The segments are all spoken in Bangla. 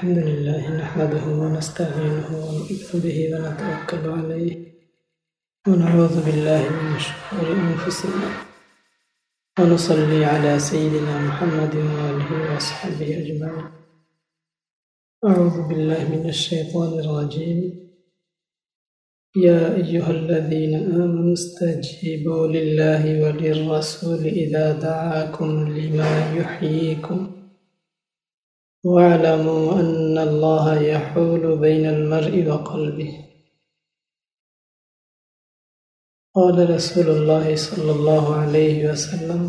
الحمد لله نحمده ونستعينه ونؤمن به ونتوكل عليه ونعوذ بالله من شرور أنفسنا. ونصلي على سيدنا محمد وآله وأصحابه أجمعين. أعوذ بالله من الشيطان الرجيم. يا أيها الذين آمنوا استجيبوا لله وللرسول إذا دعاكم لما يحييكم. واعلموا أن الله يحول بين المرء وقلبه قال رسول الله صلى الله عليه وسلم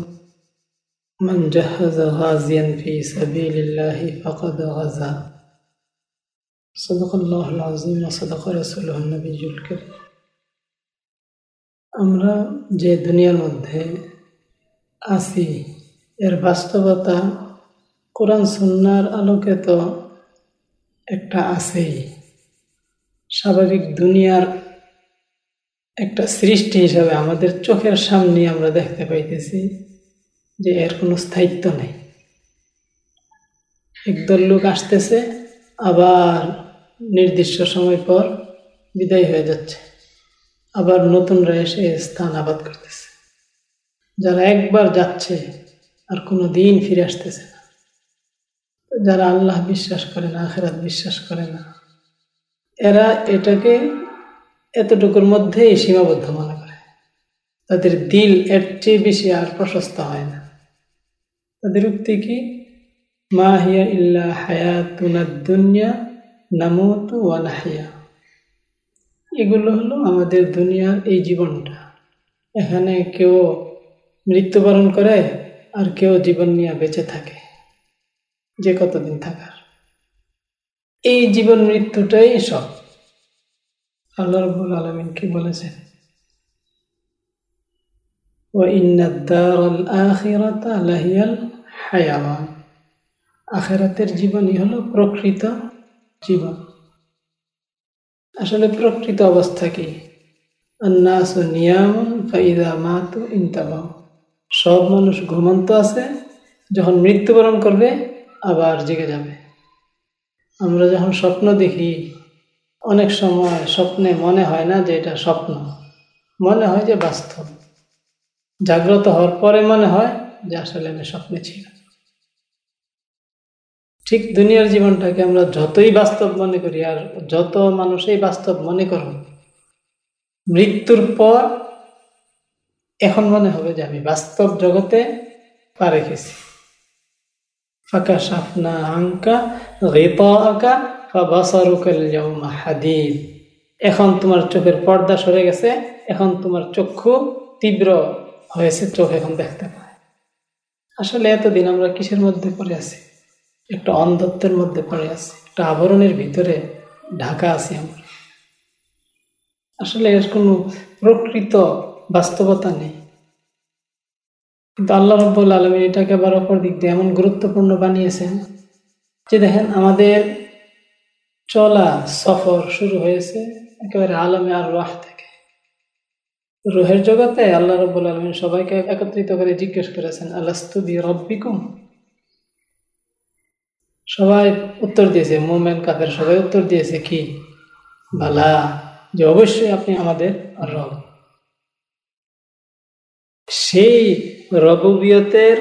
من جهز غازيا في سبيل الله فقد غزا صدق الله العظيم وصدق رسوله النبي الكريم আমরা যে দুনিয়ার মধ্যে আছি এর বাস্তবতা কোরআন সুন্নার আলোকে তো একটা আছেই। স্বাভাবিক দুনিয়ার একটা সৃষ্টি হিসাবে আমাদের চোখের সামনে আমরা দেখতে পাইতেছি যে এর কোনো স্থায়িত্ব নেই। একদল লোক আসতেছে, আবার নির্দিষ্ট সময় পর বিদায় হয়ে যাচ্ছে। আবার নতুনরা এসে স্থান আবাদ করতেছে। যারা একবার যাচ্ছে, আর কোনো দিন ফিরে আসতেছে না। যারা আল্লাহ বিশ্বাস করে না, আখেরাত বিশ্বাস করে না, এরা এটাকে এতটুকুর মধ্যেই সীমাবদ্ধ মনে করে। তাদের দিল এর চেয়ে বেশি আর প্রশস্ত হয় না। তাদের উক্তি কি? মা হিয়া ইল্লা হায়াতুনা দুনিয়া নামতু ওয়ানাহিয়া এগুলো হলো আমাদের দুনিয়ার এই জীবনটা। এখানে কেউ মৃত্যুবরণ করে আর কেউ জীবন নিয়ে বেঁচে থাকে। যে কতদিন থাকার। এই জীবন মৃত্যুটাই সব। আল্লাহ রবুল আলমিন কি বলেছেন? আখেরাতের জীবনই হলো প্রকৃত জীবন। আসলে প্রকৃত অবস্থা কি? সব মানুষ ঘুমন্ত আছে, যখন মৃত্যুবরণ করবে আবার জেগে যাবে। আমরা যখন স্বপ্ন দেখি, অনেক সময় স্বপ্নে মনে হয় না যে এটা স্বপ্ন। মনে হয় যে বাস্তব। জাগ্রত হওয়ার পরে মনে হয় যে আসলে আমি স্বপ্নে ছিল ঠিক দুনিয়ার জীবনটাকে আমরা যতই বাস্তব মনে করি, আর যত মানুষই বাস্তব মনে করো মৃত্যুর পর এখন মনে হবে যে আমি বাস্তব জগতে পা রেখেছি। আঙ্কা রেতা আঁকা এখন তোমার চোখের পর্দা সরে গেছে, এখন তোমার চক্ষু তীব্র হয়েছে, চোখ এখন দেখতে পায়। আসলে এতদিন আমরা কিসের মধ্যে পড়ে আছি? একটা অন্ধত্বের মধ্যে পড়ে আছি, একটা আবরণের ভিতরে ঢাকা আছি আমরা। আসলে এর কোনো প্রকৃত বাস্তবতা নেই। কিন্তু আল্লাহ রব্বুল আলমী এটাকে আবার অপর দিক দিয়ে এমন গুরুত্বপূর্ণ বানিয়েছেন যে দেখেন আমাদের চলা সফর শুরু হয়েছে একেবারে আলমে আর রাহ থেকে। রুহের জগতে আল্লাহ রব্বুল আলমিন সবাইকে একত্রিত করে জিজ্ঞেস করেছেন আল্লাস্তুদি রব্বিকুম? সবাই উত্তর দিয়েছে, মোমেন, কাফের সবাই উত্তর দিয়েছে কি? বালা, যে অবশ্যই আপনি আমাদের রব। সেই রববিয়তের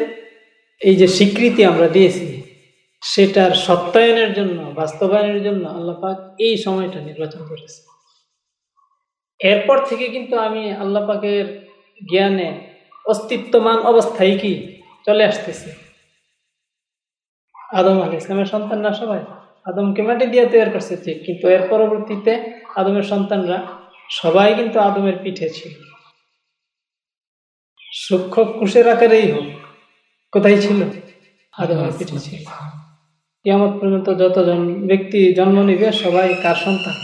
এই যে স্বীকৃতি আমরা দিয়েছি, সেটার সত্যায়নের জন্য, বাস্তবায়নের জন্য আল্লাহ পাক এই সময়টা নির্বাচন করেছে এরপর থেকে কিন্তু আমি আল্লাহ পাকের জ্ঞানে অস্তিত্বমান অবস্থায় কি চলে আসতেছি। আদম আল ইসলামের সন্তান না সবাই? আদমকে মাটি দিয়ে তৈরি করছে, ঠিক, কিন্তু এর পরবর্তীতে আদমের সন্তানরা সবাই কিন্তু আদমের পিঠে ছিল। সূক্ষ্ম কুশের আকারেই হোক কোথায় ছিল? আদমের পিঠে ছিল কিয়ামত পর্যন্ত যতজন ব্যক্তি জন্ম নিবে সবাই কার সন্তান।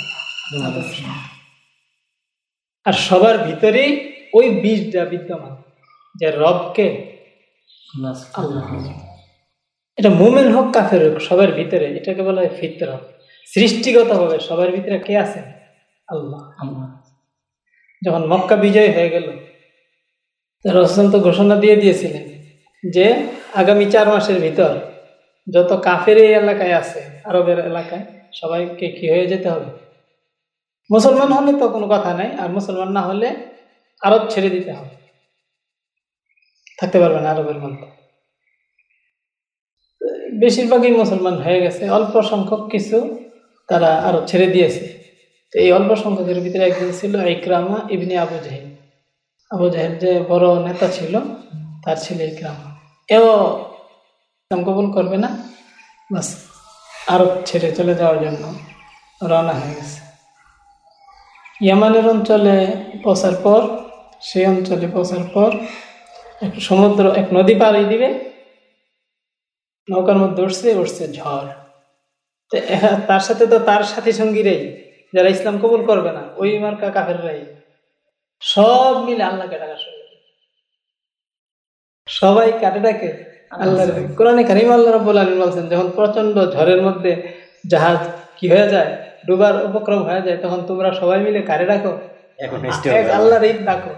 আর সবার ভিতরেই ওই বীজটা বিদ্যমান যে রবকে এটা মোমেন হোক কাফের হোক সবার ভিতরে এটাকে বলা হয় ফিতর। সৃষ্টিগত ভাবে সবার ভিতরে কে আছে? আল্লাহ। যখন মক্কা বিজয় হয়ে গেল রসন তো ঘোষণা দিয়ে দিয়েছিলেন যে আগামী চার মাসের ভিতর যত কাফের এই এলাকায় আছে, আরবের এলাকায়, সবাইকে কি হয়ে যেতে হবে? মুসলমান হলে তো কোনো কথা নাই, আর মুসলমান না হলে আরব ছেড়ে দিতে হবে। থাকতে পারবে না আরবের মধ্যে। বেশিরভাগই মুসলমান হয়ে গেছে, অল্প সংখ্যক কিছু তারা আরও ছেড়ে দিয়েছে। তো এই অল্প সংখ্যকের ভিতরে একজন ছিল ইকরামা ইবনি আবু জাহিদ আবু জাহেদ যে বড় নেতা ছিল, তার ছেলে ইকরামা এও ইসলাম কবুল করবে না, বাস আরব ছেড়ে চলে যাওয়ার জন্য রওনা হয়ে গেছে। ইয়ামানের অঞ্চলে পৌঁছার পর, সেই অঞ্চলে পৌঁছার পর এক সমুদ্র, এক নদী পাড়ি দিবে। নৌকার মধ্যে উঠছে উঠছে ঝড়। তো তার সাথে তো তার সাথী সঙ্গীরাই, যারা ইসলাম কবুল করবে না, ওই মার্কা কাফেররাই। সব মিলে আল্লাহকে ডাকা শুরু সবাই কাটে ডাকে? আল্লাহ কোরআনে কারিম আল্লাহ রব্বুল আলম বলছেন যখন প্রচণ্ড ঝড়ের মধ্যে জাহাজ কি হয়ে যায় ডুবার উপক্রম হয়ে যায় তখন তোমরা সবাই মিলে কারে ডাকো? আল্লাহর ঈদ ডাকো।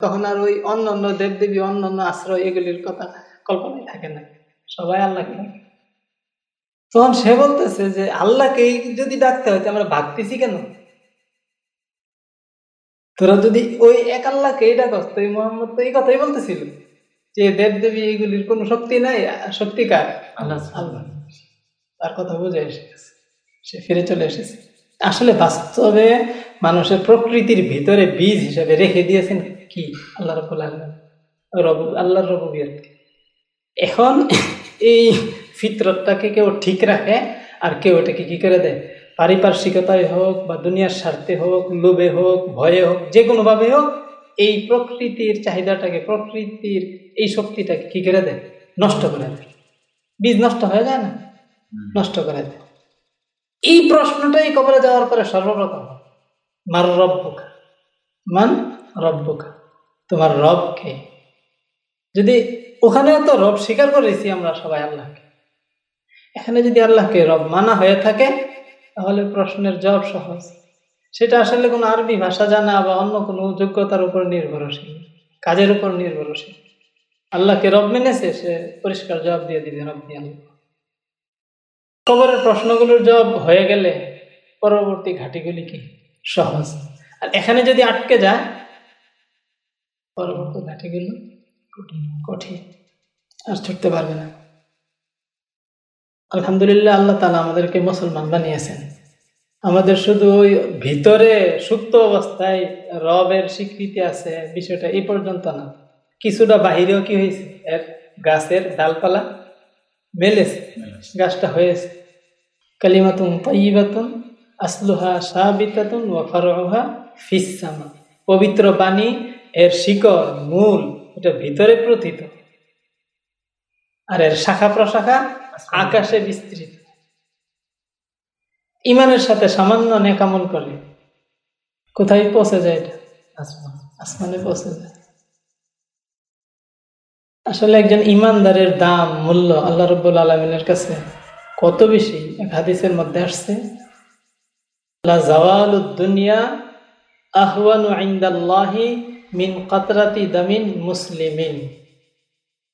তখন আর ওই অন্য অন্য দেবদেবী অন্য অন্য আশ্রয় এগুলির কথা কল্পনায় থাকে না। সবাই আল্লাহকে তখন সে বলতেছে যে আল্লাহকে যদি ডাকতে হয় আমরা ভাবতেছি কেন? তোরা যদি ওই এক আল্লাহকে এটা করতো এই মোহাম্মদ তো এই কথাই বলতেছিল যে দেব দেবী এইগুলির কোন শক্তি নাই শক্তিকার আল্লাহ আল্লাহ তার কথা বুঝে এসে গেছে সে ফিরে চলে এসেছে। আসলে বাস্তবে মানুষের প্রকৃতির ভিতরে বীজ হিসাবে রেখে দিয়েছেন কি? আল্লাহ রবুল আল্লাহ রবু আল্লাহর রবুবিয়ত এখন এই ফিতরতটাকে কেউ ঠিক রাখে আর কেউ এটাকে কি করে দেয়? পারিপার্শ্বিকতায় হোক বা দুনিয়ার স্বার্থে হোক লোভে হোক ভয়ে হোক যে কোনোভাবে হোক এই প্রকৃতির চাহিদাটাকে প্রকৃতির এই শক্তিটাকে কি করে দেয়? নষ্ট করে দেয়। বীজ নষ্ট হয়ে যায় না? নষ্ট করে দেয়। এই প্রশ্নটাই কবরে যাওয়ার পরে সর্বপ্রথম মার রব্বুকা মান রব্বুকা তোমার রবকে যদি ওখানে তো রব স্বীকার করেছি আমরা সবাই আল্লাহকে। এখানে যদি আল্লাহকে রব মানা হয়ে থাকে তাহলে প্রশ্নের জবাব সহজ। সেটা আসলে কোনো আরবি ভাষা জানা বা অন্য কোনো যোগ্যতার উপর নির্ভরশীল, কাজের উপর নির্ভরশীল। আল্লাহকে রব মেনেছে, সে পরিষ্কার জবাব দিয়ে দিবে, রব দিয়ে কবরের প্রশ্নগুলোর জবাব হয়ে গেলে পরবর্তী ঘাটিগুলি কি? সহজ। আর এখানে যদি আটকে যায়, পরবর্তী ঘাটিগুলো কঠিন। কঠিন। আর ছুটতে পারবে না। আলহামদুলিল্লাহ আল্লাহ তালা আমাদেরকে মুসলমান বানিয়েছেন। আমাদের শুধু ওই ভিতরে সুপ্ত অবস্থায় রবের স্বীকৃতি আছে বিষয়টা এই পর্যন্ত না। কিছুটা বাহিরেও কি হয়েছে? এর গাছের ডালপালা মেলেছে গাছটা হয়েছে। কালিমাতুন তৈবাতুন আসলুহা সাবিতাতুন ওয়াফারহা ফিসামা পবিত্র বাণী এর শিকড় মূল এটা ভিতরে প্রথিত। আর এর শাখা প্রশাখা আকাশে বিস্তৃত। ইমানের সাথে সামান্য নেকামল করে, কোথায় পৌঁছে যায় এটা? আসমান। আসমানে পৌঁছে যায়। আসলে একজন ইমানদারের দাম, মূল্য আল্লাহ রব্বুল আলমিনের কাছে কত বেশি? এক হাদিসের মধ্যে আসছে দুনিয়া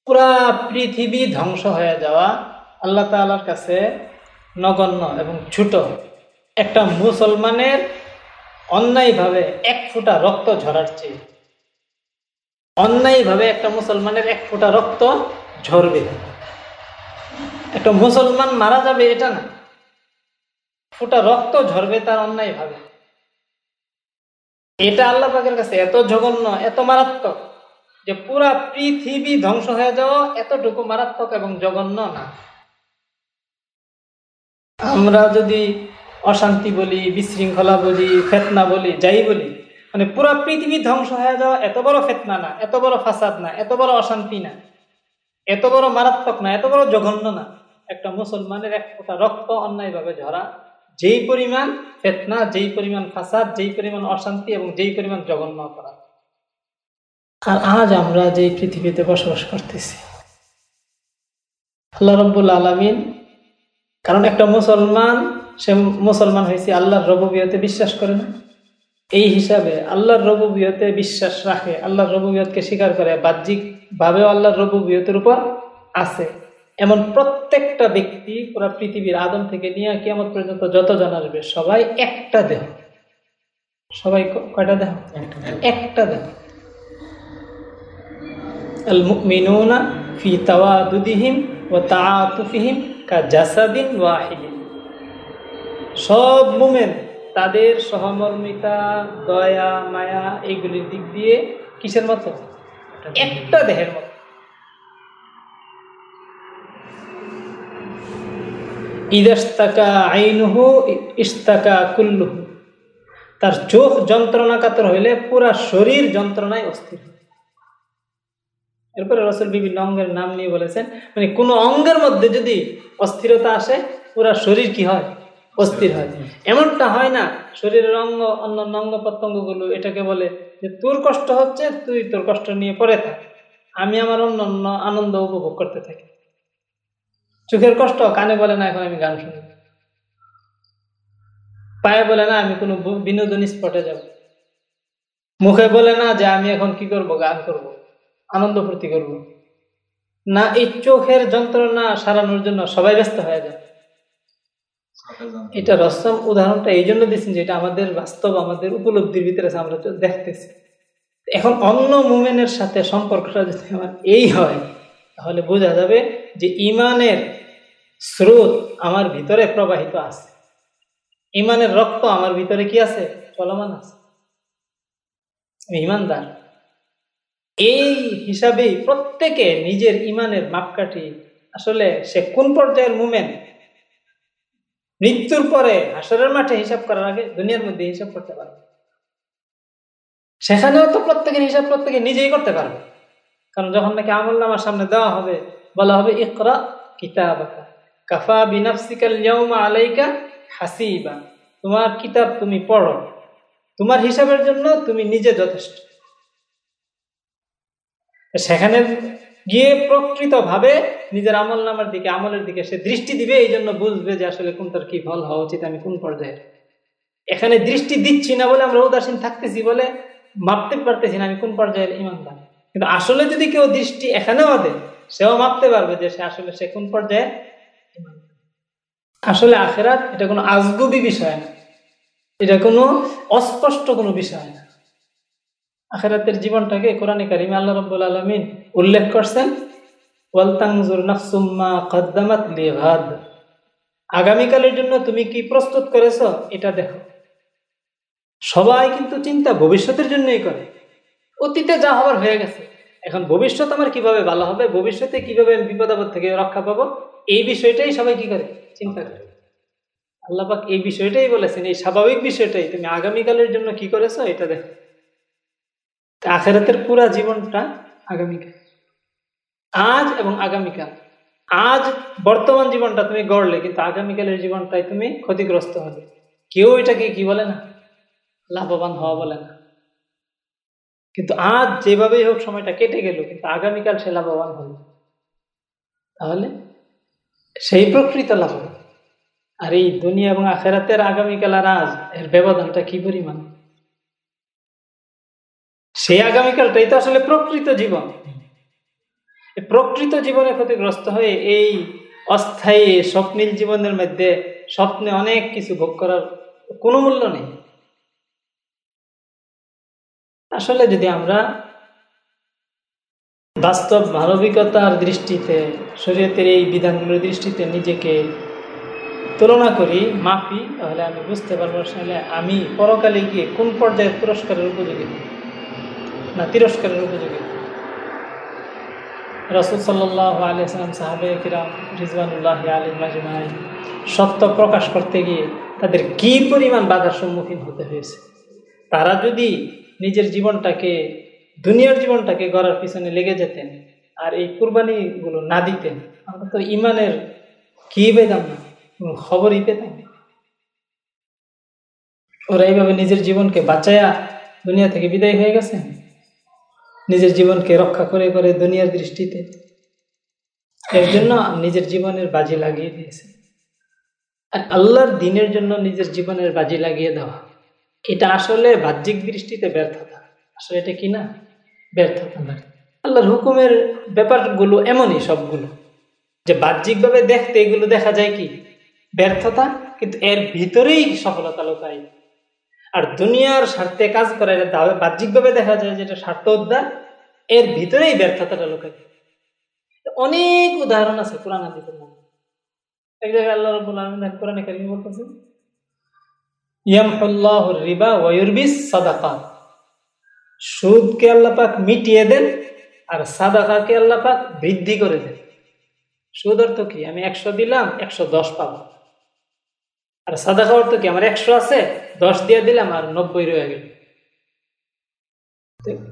পুরা পৃথিবী ধ্বংস হয়ে যাওয়া আল্লাহ তালার কাছে নগণ্য এবং ছোট। একটা মুসলমানের অন্যায়ভাবে এক ফুটা রক্ত ঝরার চেয়ে, অন্যায়ভাবে একটা মুসলমানের এক ফুটা রক্ত ঝরবে। একটা মুসলমান মারা যাবে এটা না। ফুটা রক্ত ঝরবে তার অন্যায়ভাবে। এটা আল্লাহ পাকের কাছে এত জঘন্য, এত মারাত্মক যে পুরা পৃথিবী ধ্বংস হয়ে যাওয়া এতটুকু মারাত্মক এবং জঘন্য না। আমরা যদি অশান্তি বলি, বিশৃঙ্খলা বলি, ফেতনা বলি, যাই বলি মানে পুরো পৃথিবী ধ্বংস হয়ে যাওয়া এত বড় ফেতনা না, এত বড় ফাসাদ না, এত বড় অশান্তি না, এত বড় মারাত্মক না, এত বড় জঘন্য না। একটা মুসলমানের এক ফোটা রক্ত অন্যায়ভাবে ঝরা, যেই পরিমাণ ফেতনা, যেই পরিমাণ ফাসাদ, যেই পরিমাণ অশান্তি এবং যেই পরিমাণ জঘন্য করা আর আজ আমরা যেই পৃথিবীতে বসবাস করতেছি, আল্লাহ রব্বুল আলমিন কারণ একটা মুসলমান, সে মুসলমান হয়েছে, আল্লাহর রববিয়তে বিশ্বাস করে না। এই হিসাবে আল্লাহর রববিয়তে বিশ্বাস রাখে, আল্লাহর রববিয়তকে স্বীকার করে বাহ্যিক ভাবেও আল্লাহর রববিয়তের উপর আছে। এমন প্রত্যেকটা ব্যক্তি পুরা পৃথিবীর আদম থেকে নিয়ে কিয়ামত পর্যন্ত যত যতজন আসবে, সবাই একটা দেহ। সবাই কয়টা দেহ? একটা দেহ। আল মুমিনুনা ফি তাওয়াদুদিহিম ওয়া তাআতুফিহিম কা জাসাদিন ওয়াহিদিন। সব মুমেন তাদের সহমর্মিতা, দয়া, মায়া এইগুলির দিক দিয়ে কিসের মতো? একটা দেহের মতো। ইদাস্তাকা আইনুহু ইস্তাকা কুল্লুহু। তার চোখ যন্ত্রণা কাতর হইলে পুরা শরীর যন্ত্রণায় অস্থির। এরপরে রসুল বিভিন্ন অঙ্গের নাম নিয়ে বলেছেন মানে কোনো অঙ্গের মধ্যে যদি অস্থিরতা আসে, পুরা শরীর কি হয়? অস্থির হয়। এমনটা হয় না, শরীরের অঙ্গ, অন্যান্য অঙ্গ প্রত্যঙ্গগুলো এটাকে বলে যে তোর কষ্ট হচ্ছে, তুই তোর কষ্ট নিয়ে পড়ে থাক। আমি আমার অন্য অন্য আনন্দ উপভোগ করতে থাকি। চোখের কষ্ট, কানে বলে, না, এখন আমি গান শুনি। পায়ে বলে, না, আমি কোনো বিনোদনী স্পটে যাব। মুখে বলে, না, যে আমি এখন কি করব? গান করব। আনন্দ ফুর্তি করব। না, এই চোখের যন্ত্রণা সারানোর জন্য সবাই ব্যস্ত হয়ে যায়। এটা রসম উদাহরণটা এই জন্য দিচ্ছেন যে এটা আমাদের বাস্তব, আমাদের উপলব্ধির ভিতরে আমরা দেখতেছি। এখন অন্য মুমেনের সাথে সম্পর্কটা যদি আমার এই হয়, তাহলে বোঝা যাবে যে ইমানের স্রোত আমার ভিতরে প্রবাহিত আছে। ইমানের রক্ত আমার ভিতরে কি আছে? চলমান আছে। ইমানদার। এই হিসাবেই প্রত্যেকে নিজের ইমানের মাপকাঠি। আসলে সে কোন পর্যায়ের মুমেন্ট মৃত্যুর পরে হাসরের মাঠে হিসাব করার আগে দুনিয়ার মধ্যে হিসাব করতে পারবে সেখানেও তো প্রত্যেকের হিসাব প্রত্যেকে নিজেই করতে পারবে কারণ যখন নাকি আমল নামার সামনে দেওয়া হবে, বলা হবে, ইকরা কিতাব কাফা বিনাফসিকাল আলাইকা হাসিবা। তোমার কিতাব তুমি পড়ো। তোমার হিসাবের জন্য তুমি নিজে যথেষ্ট। সেখানে গিয়ে প্রকৃতভাবে নিজের আমল নামার দিকে, আমলের দিকে সে দৃষ্টি দিবে এই জন্য বুঝবে যে আসলে কোনটার কি ফল হওয়া উচিত, আমি কোন পর্যায়ে এখানে দৃষ্টি দিচ্ছি না বলে আমরা উদাসীন থাকতেছি বলে মাপতে পারতেছি না আমি কোন পর্যায়ের ইমানদার। কিন্তু আসলে যদি কেউ দৃষ্টি এখানেও দেয় সেও মাপতে পারবে যে সে আসলে সে কোন পর্যায়ে আসলে আখেরাত এটা কোনো আজগুবি বিষয় না। এটা কোনো অস্পষ্ট কোনো বিষয় না। আখেরাতের জীবনটাকে কোরআনে কারিমে আল্লাহ রব্বুল আলমিন উল্লেখ করছেন আগামীকালের জন্য তুমি কি প্রস্তুত করেছ, এটা দেখো। সবাই কিন্তু চিন্তা ভবিষ্যতের জন্যই করে। অতীতে যা হবার হয়ে গেছে, এখন ভবিষ্যৎ আমার কীভাবে ভালো হবে, ভবিষ্যতে কীভাবে আমি বিপদাবদ থেকে রক্ষা পাবো, এই বিষয়টাই সবাই কি করে? চিন্তা করে। আল্লাপাক এই বিষয়টাই বলেছেন, এই স্বাভাবিক বিষয়টাই। তুমি আগামীকালের জন্য কি করেছ, এটা দেখো। আখেরাতের পুরা জীবনটা আগামীকাল। আজ এবং আগামীকাল। আজ বর্তমান জীবনটা তুমি গড়লে, কিন্তু আগামীকালের জীবনটাই তুমি ক্ষতিগ্রস্ত হবে। কেউ এটাকে কি বলে না? লাভবান হওয়া বলে না। কিন্তু আজ যেভাবেই হোক সময়টা কেটে গেল, কিন্তু আগামীকাল সে লাভবান হল। তাহলে সেই প্রকৃত লাভবান। আর এই দুনিয়া এবং আখেরাতের আগামীকাল আর আজ, এর ব্যবধানটা কি পরিমাণ? সেই আগামীকালটাই তো আসলে প্রকৃত জীবন। প্রকৃত জীবনে ক্ষতিগ্রস্ত হয়ে এই অস্থায়ী স্বপ্নীল জীবনের মধ্যে স্বপ্নে অনেক কিছু ভোগ করার কোনো মূল্য নেই। আসলে যদি আমরা বাস্তব মানবিকতার দৃষ্টিতে, শরীয়তের এই বিধানগুলোর দৃষ্টিতে নিজেকে তুলনা করি, মাপি, তাহলে আমি বুঝতে পারব আসলে আমি পরকালে গিয়ে কোন পর্যায়ে পুরস্কারের উপযোগী। না, তিরস্কারের উপযোগী। রসুল সাল্লাহ আলিয়াল্লাম সাহাবে কিরাম রিজওয়ানুল্লাহ আলী সত্য প্রকাশ করতে গিয়ে তাদের কি পরিমাণ বাধার সম্মুখীন হতে হয়েছে? তারা যদি নিজের জীবনটাকে, দুনিয়ার জীবনটাকে গড়ার পিছনে লেগে যেতেন আর এই কুরবানিগুলো না দিতেন, আমরা তো ইমানের কি পেতাম না খবরই পেতাম ওরা এইভাবে নিজের জীবনকে বাঁচায়া দুনিয়া থেকে বিদায় হয়ে গেছেন? নিজের জীবনকে রক্ষা করে করে দুনিয়ার দৃষ্টিতে। এর জন্য নিজের জীবনের বাজি লাগিয়ে দিয়েছে। আর আল্লাহর দিনের জন্য নিজের জীবনের বাজি লাগিয়ে দেওয়া। এটা আসলে বাহ্যিক দৃষ্টিতে ব্যর্থতা। আসলে এটা কি না? ব্যর্থতা না। আল্লাহর হুকুমের ব্যাপারগুলো এমনই সবগুলো। যে বাহ্যিকভাবে দেখতে এগুলো দেখা যায় কি? ব্যর্থতা, কিন্তু এর ভিতরেই সফলতা লোকাই আর দুনিয়ার স্বার্থে কাজ করে এটা বাহ্যিকভাবে দেখা যায় যেটা স্বার্থ উদ্ধার, এর ভিতরেই ব্যর্থতাটা লোকাই অনেক উদাহরণ আছে কোরআন হাদিসের মধ্যে। এক জায়গায় আল্লাহ আল্লাপাক মিটিয়ে দেন আর সাদাকাকে আল্লাপাক বৃদ্ধি করে দেন। সুদ অর্থ কি? আমি একশো দিলাম, একশো দশ পাবো। আর সাদাকা অর্থ কি আমার একশো আছে? দশ দিয়ে দিলাম আর নব্বই রয়ে গেল।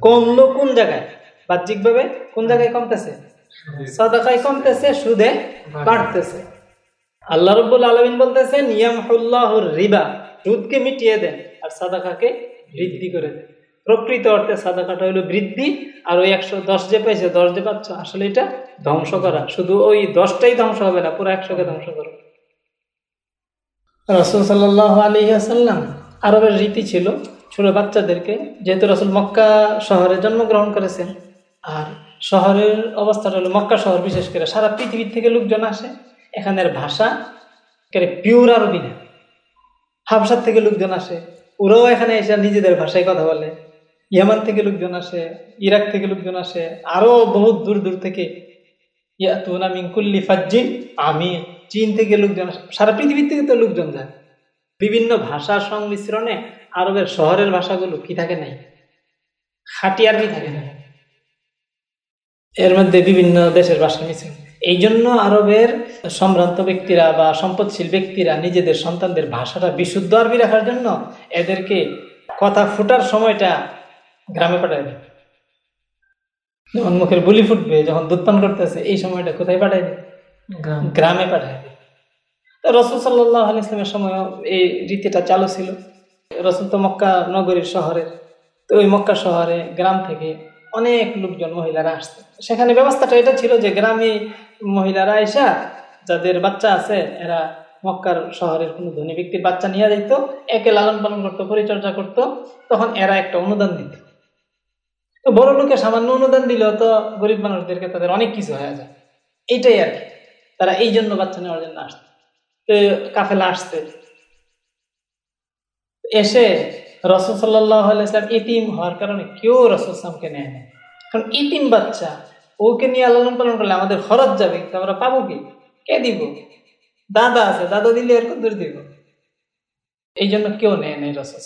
কমলো কোন জায়গায়? বাহ্যিক ভাবে কোন জায়গায় কমতেছে? সাদাকায় কমতেছে সুদে বাড়তেছে। আল্লাহ রব্বুল আলমিন বলতেছেন ইয়ামহুল্লাহুর রিবা সুদকে মিটিয়ে দেন আর সাদাকাকে বৃদ্ধি করে দেন। প্রকৃত অর্থে সাদাকাটা হলো বৃদ্ধি আর ওই একশো দশ যে পাইছে দশ যে পাচ্ছ আসলে এটা ধ্বংস করা। শুধু ওই দশটাই ধ্বংস হবে না পুরো একশোকে ধ্বংস করবে। রসুল সাল্লাহ আলী আসাল্লাম আরবের রীতি ছিল, ছোট বাচ্চাদেরকে, যেহেতু রসুল মক্কা শহরে জন্মগ্রহণ করেছেন, আর শহরের অবস্থাটা হলো মক্কা শহর, বিশেষ করে সারা পৃথিবীর থেকে লোকজন আসে এখানের ভাষা পিওর আরবি না। হাবসার থেকে লোকজন আসে, ওরাও এখানে এসে নিজেদের ভাষায় কথা বলে। ইয়ামান থেকে লোকজন আসে, ইরাক থেকে লোকজন আসে আরও বহুত দূর দূর থেকে, ইয়াতুনা মিনকুল্লি ফাজ্জিন আমি চীন থেকে লোকজন, সারা পৃথিবীর থেকে তো লোকজন যায়। বিভিন্ন ভাষার সংমিশ্রণে আরবের শহরের ভাষাগুলো কি থাকে নাই? খাটি আরবি থাকে না এর মধ্যে বিভিন্ন দেশের ভাষা মিশ্রণ। এই জন্য আরবের সম্ভ্রান্ত ব্যক্তিরা বা সম্পদশীল ব্যক্তিরা নিজেদের সন্তানদের ভাষাটা বিশুদ্ধ আরবি রাখার জন্য এদেরকে কথা ফুটার সময়টা গ্রামে পাঠায় দেয়। যখন মুখের বুলি ফুটবে, যখন দুধ পান করতেছে, এই সময়টা কোথায় পাঠায় দেয়? গ্রামে। পাঠায় তো রসুল সাল্লাহ আলি ইসলামের সময় এই রীতিটা চালু ছিল। রসুল তো মক্কা নগরীর শহরের। তো ওই মক্কা শহরে গ্রাম থেকে অনেক লোকজন মহিলারা আসছে। সেখানে ব্যবস্থাটা এটা ছিল যে গ্রামে মহিলারা এসা যাদের বাচ্চা আছে, এরা মক্কার শহরের কোনো ধনী ব্যক্তির বাচ্চা নিয়ে যেত একে লালন পালন করতো, পরিচর্যা করত, তখন এরা একটা অনুদান দিত। তো বড় লোকে সামান্য অনুদান দিলেও তো গরিব মানুষদেরকে তাদের অনেক কিছু হয়ে যায়। এইটাই আর কি। তারা এই জন্য বাচ্চা নেওয়ার জন্য আসতো তো কাফেলা আসছে। এসে রসুল সাল্লাম ইতিম হওয়ার কারণে কেউ রসুলামকে নেয় না কারণ ইতিম বাচ্চা, ওকে নিয়ে লালন পালন করলে আমাদের খরচ যাবে, তো আমরা পাবো কি? কে দিব? দাদা আছে, দাদা দিলে এর দূর দিব? এই জন্য কেউ নেয় নেই রসুল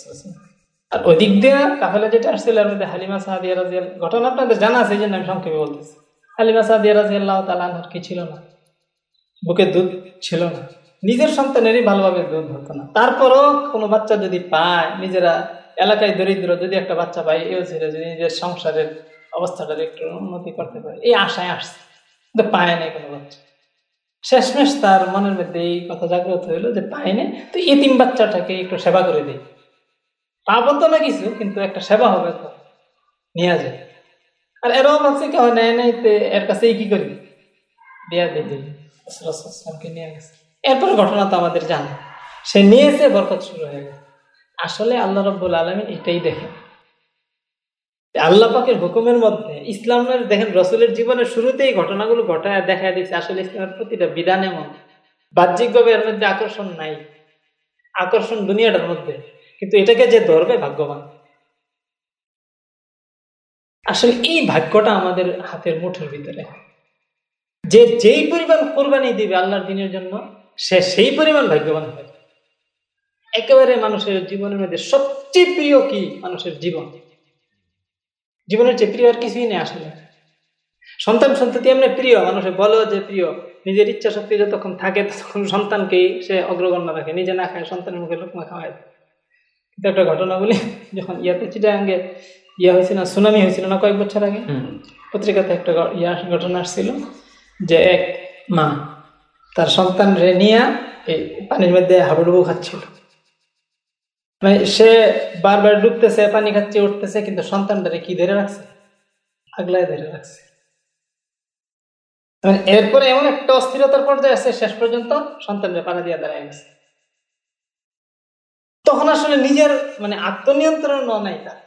আর ওদিক দিয়ে কাফেলা যেটা আসছিল এর মধ্যে হালিমা সাহাদিয়া রাজিয়াল ঘটনা আপনাদের জানা আছে, এই জন্য আমি সংক্ষেপে বলতেছি। হালিমা সাহাদিয়া রাজিয়াল্লাহ তালানহার কি ছিল না? বুকে দুধ ছিল না। নিজের সন্তানেরই ভালোভাবে দুধ হতো না। তারপরও কোনো বাচ্চা যদি পায়, নিজেরা এলাকায় দরিদ্র যদি একটা বাচ্চা পায়, এও ছিল যে নিজের সংসারের অবস্থাটার একটু উন্নতি করতে পারে, এই আশায় আসছে। কিন্তু পায় নাই কোনো বাচ্চা। শেষমেশ তার মনের মধ্যে এই কথা জাগ্রত হইল যে পায় না তো এতিম বাচ্চাটাকে একটু সেবা করে দিই। পাবো তো না কিছু, কিন্তু একটা সেবা হবে তো। নিয়ে যায়। আর এরাও ভাবছে কেউ নেয় নেই এর কাছে কি করি? দেয়া দিয়ে দিই। নিয়ে গেছে। এরপরে ঘটনা তো আমাদের জানা। সে নিয়েছে, বরকত শুরু হয়ে গেছে। আসলে আল্লাহ রব্বুল আলমিন এটাই দেখেন। আল্লাহ পাকের হুকুমের মধ্যে ইসলামের দেখেন রসুলের জীবনের শুরুতেই ঘটনাগুলো ঘটায় দেখা দিচ্ছে আসলে ইসলামের প্রতিটা বিধান এমন। বাহ্যিকভাবে এর মধ্যে আকর্ষণ নাই। আকর্ষণ দুনিয়াটার মধ্যে। কিন্তু এটাকে যে ধরবে, ভাগ্যবান। আসলে এই ভাগ্যটা আমাদের হাতের মুঠের ভিতরে। যে যেই পরিমাণ কোরবানি দিবে আল্লাহর দিনের জন্য সে সেই পরিমাণ ভাগ্যবান হবে। একেবারে মানুষের জীবনের মধ্যে সবচেয়ে প্রিয় কি? মানুষের জীবন। জীবনের চেয়ে প্রিয় আর কিছুই নেই আসলে। সন্তান সন্ততি এমনি প্রিয় মানুষের বলো যে প্রিয়। নিজের ইচ্ছা শক্তি যতক্ষণ থাকে তখন সন্তানকেই সে অগ্রগণ্য রাখে। নিজে না খায় সন্তানের মুখে লোকমা খাওয়ায়। কিন্তু একটা ঘটনা বলি যখন ইয়াতে চিটাঙ্গে ইয়া হয়েছিল না সুনামি হয়েছিল না কয়েক বছর আগে পত্রিকাতে একটা ইয়া ঘটনা আসছিল। যে এক মা, তার সন্তান রে নিয়ে এই পানির মধ্যে হাবুডুবু খাচ্ছিল। মানে সে বারবার ডুবতেছে, পানি খাচ্ছে, উঠতেছে, কিন্তু সন্তানটারে কি ধরে রাখছে? আগলায় ধরে রাখছে। মানে এরপরে এমন একটা অস্থিরতার পর্যায়ে আছে, শেষ পর্যন্ত সন্তানরা পানি দিয়ে দাঁড়ায় গেছে। তখন আসলে নিজের মানে আত্মনিয়ন্ত্রণ নাই তার।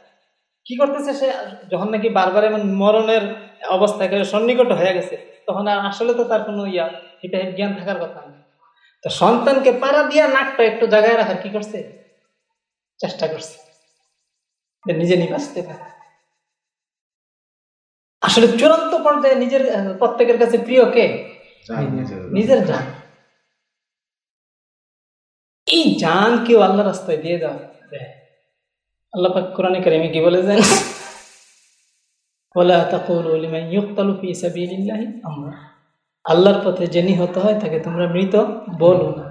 কি করতেছে সে? যখন নাকি বারবার এমন মরণের অবস্থা সন্নিকট হয়ে গেছে তখন আর আসলে তো তার কোনো ইয়া এটা জ্ঞান থাকার কথা না। তো সন্তানকে পাড়া দিয়া নাকটা একটু জায়গায় রাখার কি করছে? চেষ্টা করছে। নিজে নিবাসতে পারে। আসলে চূড়ান্ত পর্যায়ে নিজের প্রত্যেকের কাছে প্রিয় কে? নিজের জান। এই জান কেউ আল্লাহ রাস্তায় দিয়ে দাও। আল্লাহ পাক কোরআনে কারিমে কি আল্লাহর পথে যে নিহত হয়, তাকে তোমরা মৃত বলো না।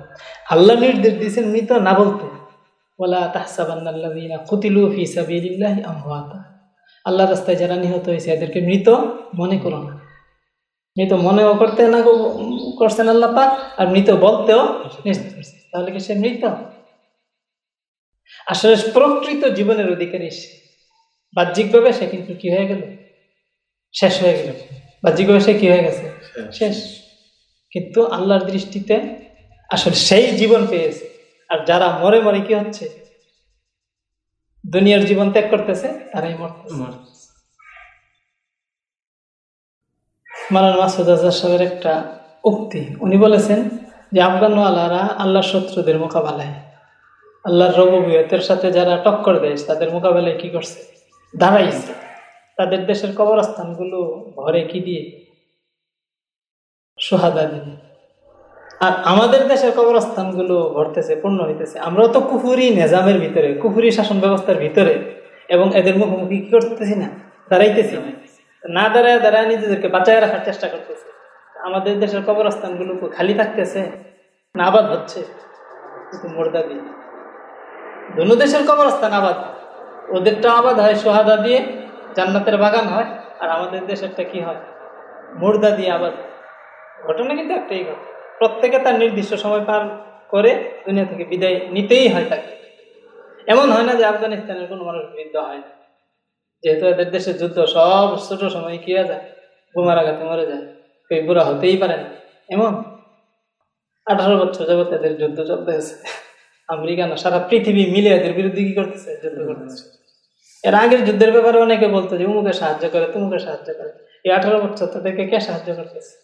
আল্লাহ নির্দেশ দিয়েছেন মৃত না বলতে। আল্লাহ রাস্তায় যারা নিহত হয়েছে, এদেরকে মৃত মনে করো না। মৃত মনেও করতে না করছেন আল্লাহ পাক, আর মৃত বলতেও তাহলে কি সে মৃত? আসলে প্রকৃত জীবনের অধিকারী সে। বাহ্যিকভাবে সে কিন্তু কি হয়ে গেল? শেষ হয়ে গেল। বাহ্যিকভাবে সে কি হয়ে গেছে? শেষ। কিন্তু আল্লাহর দৃষ্টিতে আসলে সেই জীবন পেয়েছে। আর যারা মরে মরে কি হচ্ছে? দুনিয়ার জীবন ত্যাগ করতেছে তারাই মরতেছে। মালান মাসুদ আজাদ সাহেবের একটা উক্তি। উনি বলেছেন যে আফগানওয়ালারা আল্লাহর শত্রুদের মোকাবেলায় আল্লাহর রবুবিয়তের সাথে যারা টক্কর দেয় তাদের মোকাবেলায় কি করছে? দাঁড়াইছে। তাদের দেশের কবরস্থানগুলো ভরে কি দিয়ে? সোহাদা দিয়ে। আর আমাদের দেশের কবরস্থানগুলো ভরতেছে, পূর্ণ হইতেছে। আমরা তো কুফুরি নেজামের ভিতরে, কুফুরি শাসন ব্যবস্থার ভিতরে। এবং এদের মুখোমুখি কি করতেছি না? দাঁড়াইতেছি। না দাঁড়ায় দাঁড়ায় নিজেদেরকে বাঁচায় রাখার চেষ্টা করতেছে। আমাদের দেশের কবরস্থানগুলো খালি থাকতেছে, না আবাদ হচ্ছে। মোর্দা দিয়ে। দুনো দেশের কবরস্থান আবাদ। ওদেরটা আবাদ হয় সোহাদা দিয়ে জান্নাতের বাগান হয়, আর আমাদের দেশেরটা কি হয়? মুর্দা দিয়ে আবার ঘটনা কিন্তু একটাই ঘটনা প্রত্যেকে তার নির্দিষ্ট সময় পার করে দুনিয়া থেকে বিদায় নিতেই হয় তাকে। এমন হয় না যে আফগানিস্তানের কোনো মানুষ বৃদ্ধ হয় না। যেহেতু এদের দেশের যুদ্ধ সব ছোট সময় কি হয়ে যায়? বোমার আঘাতে মরে যায়। কেউ বুড়া হতেই পারে না। এমন? আঠারো বছর যাবত এদের যুদ্ধ চলতেছে। আমেরিকা না সারা পৃথিবী মিলে এদের বিরুদ্ধে কি করতেছে? যুদ্ধ করতেছে। এর আগের যুদ্ধের ব্যাপারে অনেকে বলতো যে উমুকে সাহায্য করে তুমুকে সাহায্য করে। এই আঠারো বছর তাদেরকে কে সাহায্য করতেছে?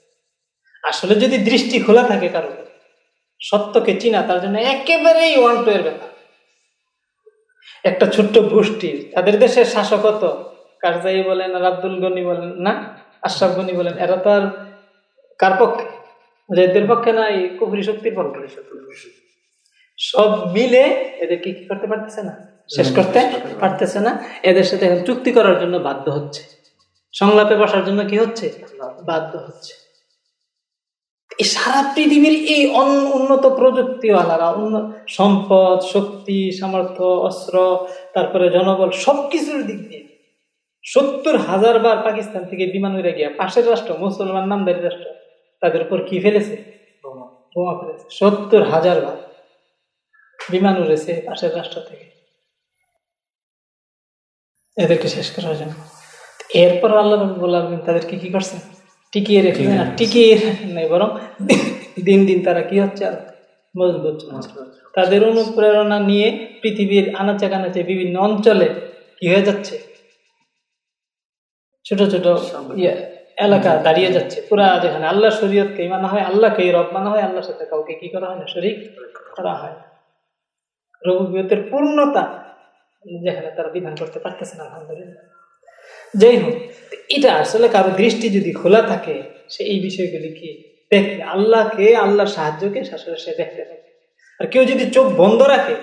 আসলে যদি দৃষ্টি খোলা থাকে কারও সত্যকে চিনা তার জন্য একেবারেই ওয়ান টু এর ব্যাপার। একটা ছোট্ট গোষ্ঠীর তাদের দেশের শাসকত কারজাই বলেন আর আব্দুল গনি বলেন না? আশরাফ গনি বলেন এরা তো আর কার পক্ষে? এদের পক্ষে না এই কুহুরি শক্তির পক্ষে? সব মিলে এদের কি করতে পারতেছে না? শেষ করতে পারতেছে না। এদের সাথে এখন চুক্তি করার জন্য বাধ্য হচ্ছে। সংলাপে বসার জন্য কি হচ্ছে? বাধ্য হচ্ছে। সারা পৃথিবীর এই উন্নত প্রযুক্তিওয়ালারা সম্পদ, শক্তি, সামর্থ্য, অস্ত্র, তারপরে জনবল, সবকিছুর দিক দিয়ে সত্তর হাজার বার পাকিস্তান থেকে বিমান উড়ে গিয়া পাশের রাষ্ট্র, মুসলমান নামদারি রাষ্ট্র, তাদের উপর কি ফেলেছে? বোমা ফেলেছে। সত্তর হাজার বার বিমান উড়েছে পাশের রাষ্ট্র থেকে। এদেরকে শেষ করার জন্য। এরপর আল্লাহ বললাম তাদেরকে কি করছেন? টিকিয়ে রেখে না টিকিয়ে নেই বরং দিন দিন তারা কি হচ্ছে? আর মজবুত তাদের অনুপ্রেরণা নিয়ে পৃথিবীর আনাচে কানাচে বিভিন্ন অঞ্চলে কি হয়ে যাচ্ছে? ছোট ছোট ইয়ে এলাকা দাঁড়িয়ে যাচ্ছে। পুরা যেখানে আল্লাহ শরীয়তকে মানা হয় আল্লাহকে রব মানা হয় আল্লাহর সাথে কাউকে কি করা হয় না? শরিক করা হয়। রবুবিয়তের পূর্ণতা যেখানে তারা বিধান করতে পারতেছে না, আলহামদুলিল্লাহ। যাই হোক, এটা আসলে কারও দৃষ্টি যদি খোলা থাকে, সে এই বিষয়গুলি কি দেখবে? আল্লাহকে, আল্লাহর সাহায্যকে আসলে সে দেখতে থাকে আর কেউ যদি চোখ বন্ধ রাখে,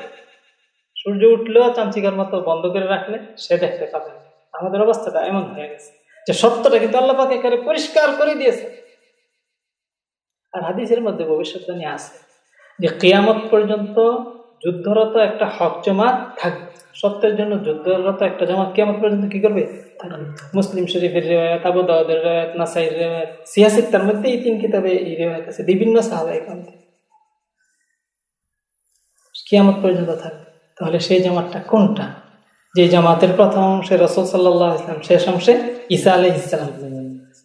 সূর্য উঠলেও চামচিকার মতো বন্ধ করে রাখলে সে দেখতে পাবে আমাদের অবস্থাটা এমন হয়ে গেছে যে সত্যটা কিন্তু আল্লাহ পাকে এখানে পরিষ্কার করে দিয়েছে। আর হাদিসের মধ্যে ভবিষ্যৎবাণী আছে যে, কেয়ামত পর্যন্ত যুদ্ধরত একটা হক জমাত থাকবে। সত্যের জন্য যুদ্ধরত একটা জামাত কেমন পর্যন্ত কি করবে? মুসলিম শরীফের রেওয়ায়ত, আবু দাউদের রেওয়ায়ত নাসাইর রেওয়ায়ত সিয়াসিক তার মধ্যে এই তিন কিতাবে এই রেওয়ায়ত আছে, বিভিন্ন সাহাবাই কান্তে কিয়ামত পর্যন্ত থাকবে। তাহলে সেই জামাতটা কোনটা? যে জামাতের প্রথম অংশে রসদ সাল্লাহ ইসলাম শেষ অংশে ঈসা আলহ ইসলাম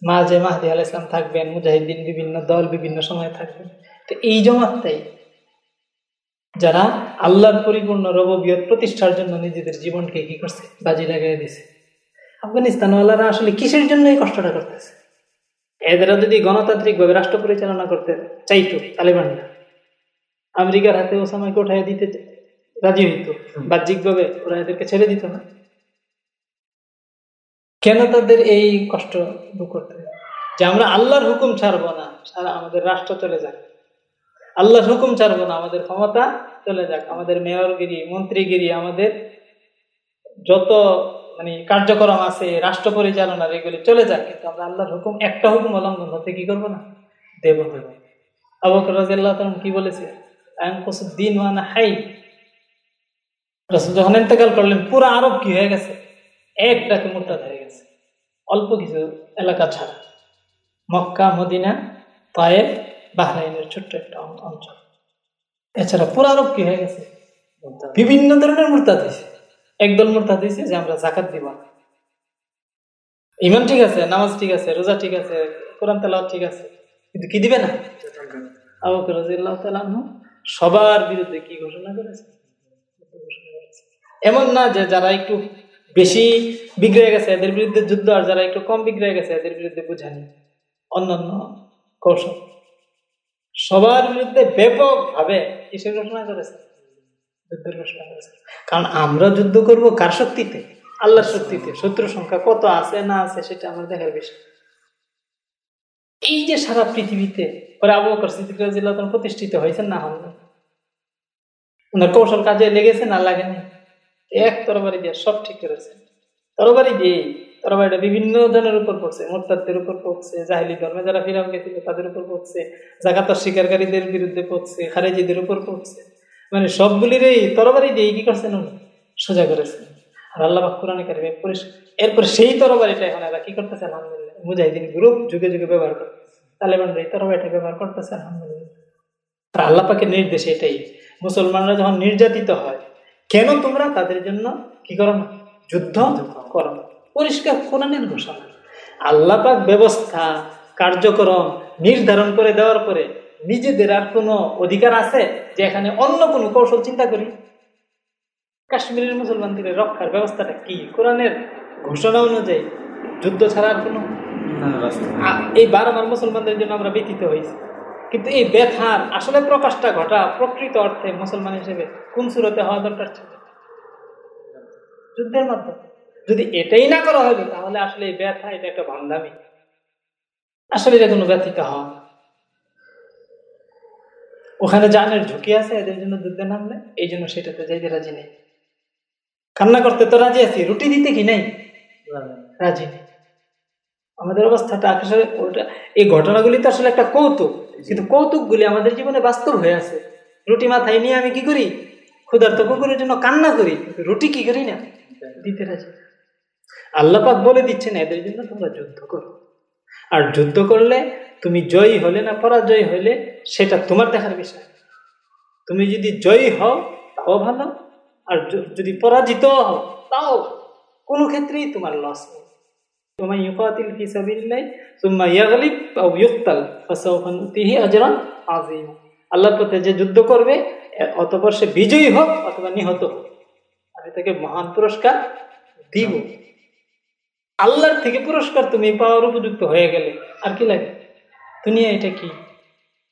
মাঝে মাহদি আলাহ ইসলাম থাকবেন, মুজাহিদ্দিন বিভিন্ন দল বিভিন্ন সময়ে থাকবেন। তো এই জামাতটাই যারা আল্লাহর পরিপূর্ণ রববিয়ত প্রতিষ্ঠার জন্য নিজেদের জীবনকে কি করছে? বাজি লাগাই দিছে। আফগানিস্তানওয়ালারা আসলে কিসের জন্য এই কষ্টটা করতেছে? এদেরা যদি গণতান্ত্রিকভাবে রাষ্ট্র পরিচালনা করতে চাইতো তালেবানরা। আমেরিকার হাতে ওসামাকে উঠাই দিতে রাজি হইত। বাহ্যিকভাবে ওরা এদেরকে ছেড়ে দিত না। কেন তাদের এই কষ্ট করতে? যে আমরা আল্লাহর হুকুম ছাড়বো না সারা আমাদের রাষ্ট্র চলে যাক আল্লাহর হুকুম ছাড়বো না, আমাদের ক্ষমতা চলে যাক, আমাদের মেয়রগিরি, মন্ত্রীগিরি, আমাদের যত মানে কার্যক্রম আছে, রাষ্ট্র পরিচালনার, এগুলি চলে যাক, কিন্তু আমরা আল্লাহর হুকুম, একটা হুকুম অবলম্বন হতে কি করব না? দেব দেব। আবকর রাজিয়াল্লাহ তাআলা কি বলেছে? দিন ওয়ানা হাই যখন ইন্তেকাল করলেন, পুরো আরব কি হয়ে গেছে? একটাকে মোটা হয়ে গেছে। অল্প কিছু এলাকা ছাড়া। মক্কা, মদিনা তায়েব বাহরাইনের ছোট্ট একটা অঞ্চল। এছাড়া পুরো আরব কি হয়ে গেছে? বিভিন্ন ধরনের মূর্তা দিয়েছে একদল মূর্তা দিয়েছে যে আমরা জাকাত দিব। ইমান ঠিক আছে নামাজ ঠিক আছে রোজা ঠিক আছে কোরআন তেলাওয়াত ঠিক আছে কিন্তু কি দিবে না? সবার বিরুদ্ধে কি ঘোষণা করেছে ঘোষণা করেছে। এমন না যে যারা একটু বেশি বিগড়ে গেছে এদের বিরুদ্ধে যুদ্ধ আর যারা একটু কম বিগড়ে গেছে এদের বিরুদ্ধে বুঝানি। অন্যান্য কৌশল। সবার বিরুদ্ধে ব্যাপক ভাবে কিসের ঘোষণা করেছে। যুদ্ধের ঘোষণা করেছে। কারণ আমরা যুদ্ধ করব কার শক্তিতে? আল্লাহর শক্তিতে। শত্রু সংখ্যা কত আছে, না আছে, সেটা আমার দেখার বিষয়। এই যে সারা পৃথিবীতে পরে আবু বকর সিদ্দিক রাদিয়াল্লাহু প্রতিষ্ঠিত হয়েছেন না হন? ওনার কৌশল কাজে লেগেছে না লাগেনি এক তরবারি দিয়ে সব ঠিক করেছে। তরবারি দিয়ে তরবারিটা বিভিন্ন জনের উপর পড়ছে, মোরতাদের উপর পড়ছে, জাহিলি ধর্মে যারা ফিরাম গেছিল তাদের উপর পড়ছে জাকাত স্বীকারীদের বিরুদ্ধে পড়ছে, খারেজিদের উপর পড়ছে। মানে সবগুলির এই তরবারি দিয়ে কি করছেন উনি? সোজা করেছেন। আর আল্লাহ কোরআনে কারিমে এরপর সেই তরবারিটা এখন এরা কি করতেছে? আলহামদুলিল্লাহ। মুজাহিদিন গ্রুপ যুগে যুগে ব্যবহার করতেছে তালেবানরা এই তরবারিটা ব্যবহার করতেছে, আলহামদুলিল্লাহ। আর আল্লাহ পাকের নির্দেশ এটাই। মুসলমানরা যখন নির্যাতিত হয়, কেন তোমরা তাদের জন্য কি করো যুদ্ধ করো না। পরিষ্কার কোরআনের ঘোষণা। আল্লাহ পাক ব্যবস্থা কার্যক্রম নির্ধারণ করে দেওয়ার পরে নিজেদের আর কোনো অধিকার আছে যে এখানে অন্য কোনো কৌশল চিন্তা করি? কাশ্মীরের মুসলমানদের রক্ষার ব্যবস্থাটা কি? কোরআনের ঘোষণা অনুযায়ী যুদ্ধ ছাড়া আর কোনো? এই বারবার মুসলমানদের জন্য আমরা ব্যতীত হয়েছি কিন্তু এই ব্যথার আসলে প্রকাশটা ঘটা প্রকৃত অর্থে মুসলমান হিসেবে কোন সুরতে হওয়া দরকার? ছিল যুদ্ধের মাধ্যমে। যদি এটাই না করা হবে তাহলে আসলে এই ব্যথা, এটা একটা ভণ্ডামি আসলে এটা কোনো ব্যথিত হওয়া ওখানে জানের ঝুঁকি আছে, এদের জন্য যুদ্ধে নামলে, এই জন্য সেটাতে যাইতে রাজি নেই। কান্না করতে তো রাজি আছি, রুটি দিতে কি নেই? রাজি নেই। আমাদের অবস্থাটা আসলে ওটা এই ঘটনাগুলি তো আসলে একটা কৌতুক, কিন্তু কৌতুকগুলি আমাদের জীবনে বাস্তব হয়ে আছে। রুটি মাথায় নিয়ে আমি কি করি? ক্ষুধার্ত কুকুরের জন্য কান্না করি রুটি কি করি না? দিতে রাজি আল্লাপাক বলে দিচ্ছেন, এদের জন্য তোমরা যুদ্ধ করো। আর যুদ্ধ করলে তুমি জয়ী হলে না, পরাজয় হলে সেটা তোমার দেখার বিষয়। তুমি যদি জয়ী হও, তাও ভালো, আর যদি পরাজিত হও, তাও কোনো ক্ষেত্রেই তোমার লস নেই। তোমার ইউকাতিল ফি সাবিলিল্লাহ, সুম্মা ইয়াগলিব আও ইউক্তাল, ফাসাউফা আজরান আযীম। আল্লাহর পথে যে যুদ্ধ করবে অতপর সে বিজয়ী হোক অথবা নিহত হোক। আমি তাকে মহান পুরস্কার দিব। আল্লাহর থেকে পুরস্কার তুমি পাওয়ার উপযুক্ত হয়ে গেলে। আর কি লাগে? দুনিয়া এটা কি?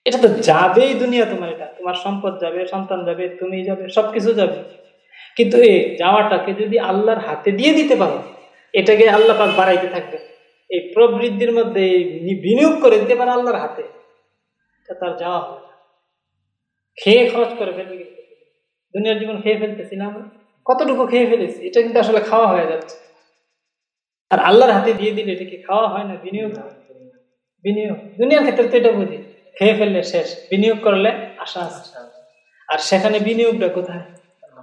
এটা তো যাবেই দুনিয়া তোমার এটা। তোমার সম্পদ যাবে, সন্তান যাবে, তুমি যাবে, সবকিছু যাবে। কিন্তু এই যাওয়াটাকে যদি আল্লাহর হাতে দিয়ে দিতে পারো, এটাকে আল্লাহ পাক বাড়াইতে থাকবে। এই প্রবৃদ্ধির মধ্যে বিনিয়োগ করে দিতে পারে আল্লাহর হাতে। তার যাওয়া হবে খেয়ে খরচ করে ফেলবে। দুনিয়ার জীবন খেয়ে ফেলতেছি না আমরা। কতটুকু খেয়ে ফেলেছি, এটা কিন্তু আসলে খাওয়া হয়ে যাচ্ছে। আর আল্লাহর হাতে দিয়ে দিলে এটা কি খাওয়া হয় না? বিনিয়োগ? বিনিয়োগ। দুনিয়ার ক্ষেত্রে তো এটা বুঝি। খেয়ে ফেললে শেষ। বিনিয়োগ করলে আশা আর সেখানে বিনিয়োগটা কোথায়?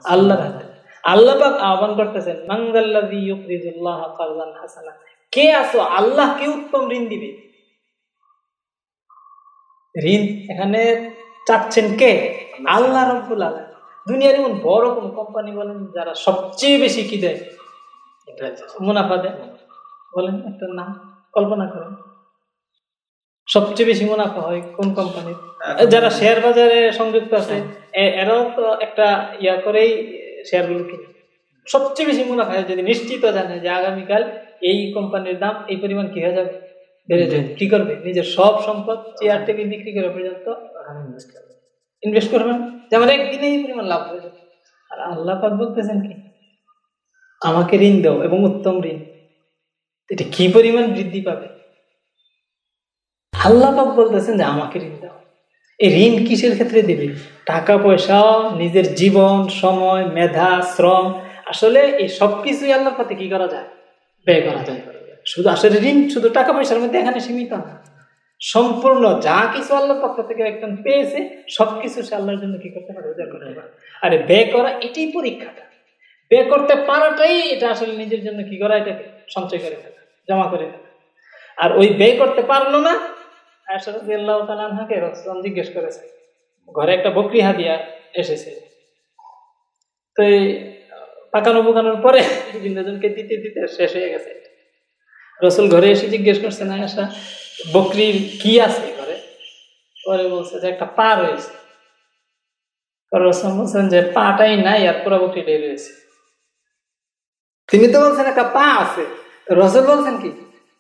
আল্লাহর হাতে। আল্লাহ আহ্বান করতেছেন মাঙ্গাল্লাযী ইউকরিজুল্লাহ কারদান হাসানা। কে উত্তম ঋণ দিবে? ঋণ এখানে চাচ্ছেন কে? আল্লাহ রব্বুল আলামিন। দুনিয়ার এমন বড় কোন কোম্পানি বলেন যারা সবচেয়ে বেশি কি দেয়? মুনাফা দেয়। বলেন একটা নাম কল্পনা করেন। সবচেয়ে বেশি মুনাফা হয় কোন কোম্পানির যারা শেয়ার বাজারে সংযুক্ত আছে এরাও তো একটা ইয়া করেই শেয়ারগুলো কিনে। সবচেয়ে বেশি মুনাফা হয় যদি নিশ্চিত জানে যে আগামীকাল এই কোম্পানির দাম এই পরিমাণ কি হয়ে যাবে বেড়ে যাবে কি করবে? নিজের সব সম্পদ চেয়ার টেবিল বিক্রি করে পর্যন্ত ইনভেস্ট করবেন। যেমন একদিনে এই পরিমাণ লাভ হয়ে যাবে। আর আল্লাহ পাক বলতেছেন কি? আমাকে ঋণ দাও এবং উত্তম ঋণ। এটা কি পরিমাণ বৃদ্ধি পাবে? আল্লাহ পাক বলতেছেন যে, আমাকে ঋণ দাও। এই ঋণ কিসের ক্ষেত্রে দিবে? টাকা পয়সা নিজের জীবন, সময়, মেধা, শ্রম। আসলে এই সব কিছুই আল্লাহর পথে কি করা যায়? ব্যয় করা যায়। শুধু আসলে ঋণ, শুধু টাকা পয়সার মধ্যে এখানে সীমিত না। সম্পূর্ণ যা কিছু আল্লাহর পক্ষ থেকে একজন পেয়েছে, সবকিছু সে আল্লাহর জন্য কি করতে পারে? উজাড় করতে পারে। আরে, ব্যয় করা এটাই পরীক্ষাটা। ব্যয় করতে পারাটাই এটা আসলে নিজের জন্য কি করা? এটাকে সঞ্চয় করে ফেলা। জমা করে আর ওই ব্যয় করতে পারল না জিজ্ঞেস করেছে, ঘরে একটা বকরি হাদিয়া এসেছে। তো এই পাকানো পোকানোর পরে বিভিন্ন জনকে দিতে দিতে শেষ হয়ে গেছে। রসুল ঘরে এসে জিজ্ঞেস করছে না আসা বকরির কি আছে ঘরে? পরে বলছে যে একটা পা রয়েছে। রসুল বলছেন যে পাটাই নাই, আর পুরো বকরিটাই রয়েছে। তিনি তো বলছেন একটা পা আছে। রসুল বলছেন কি?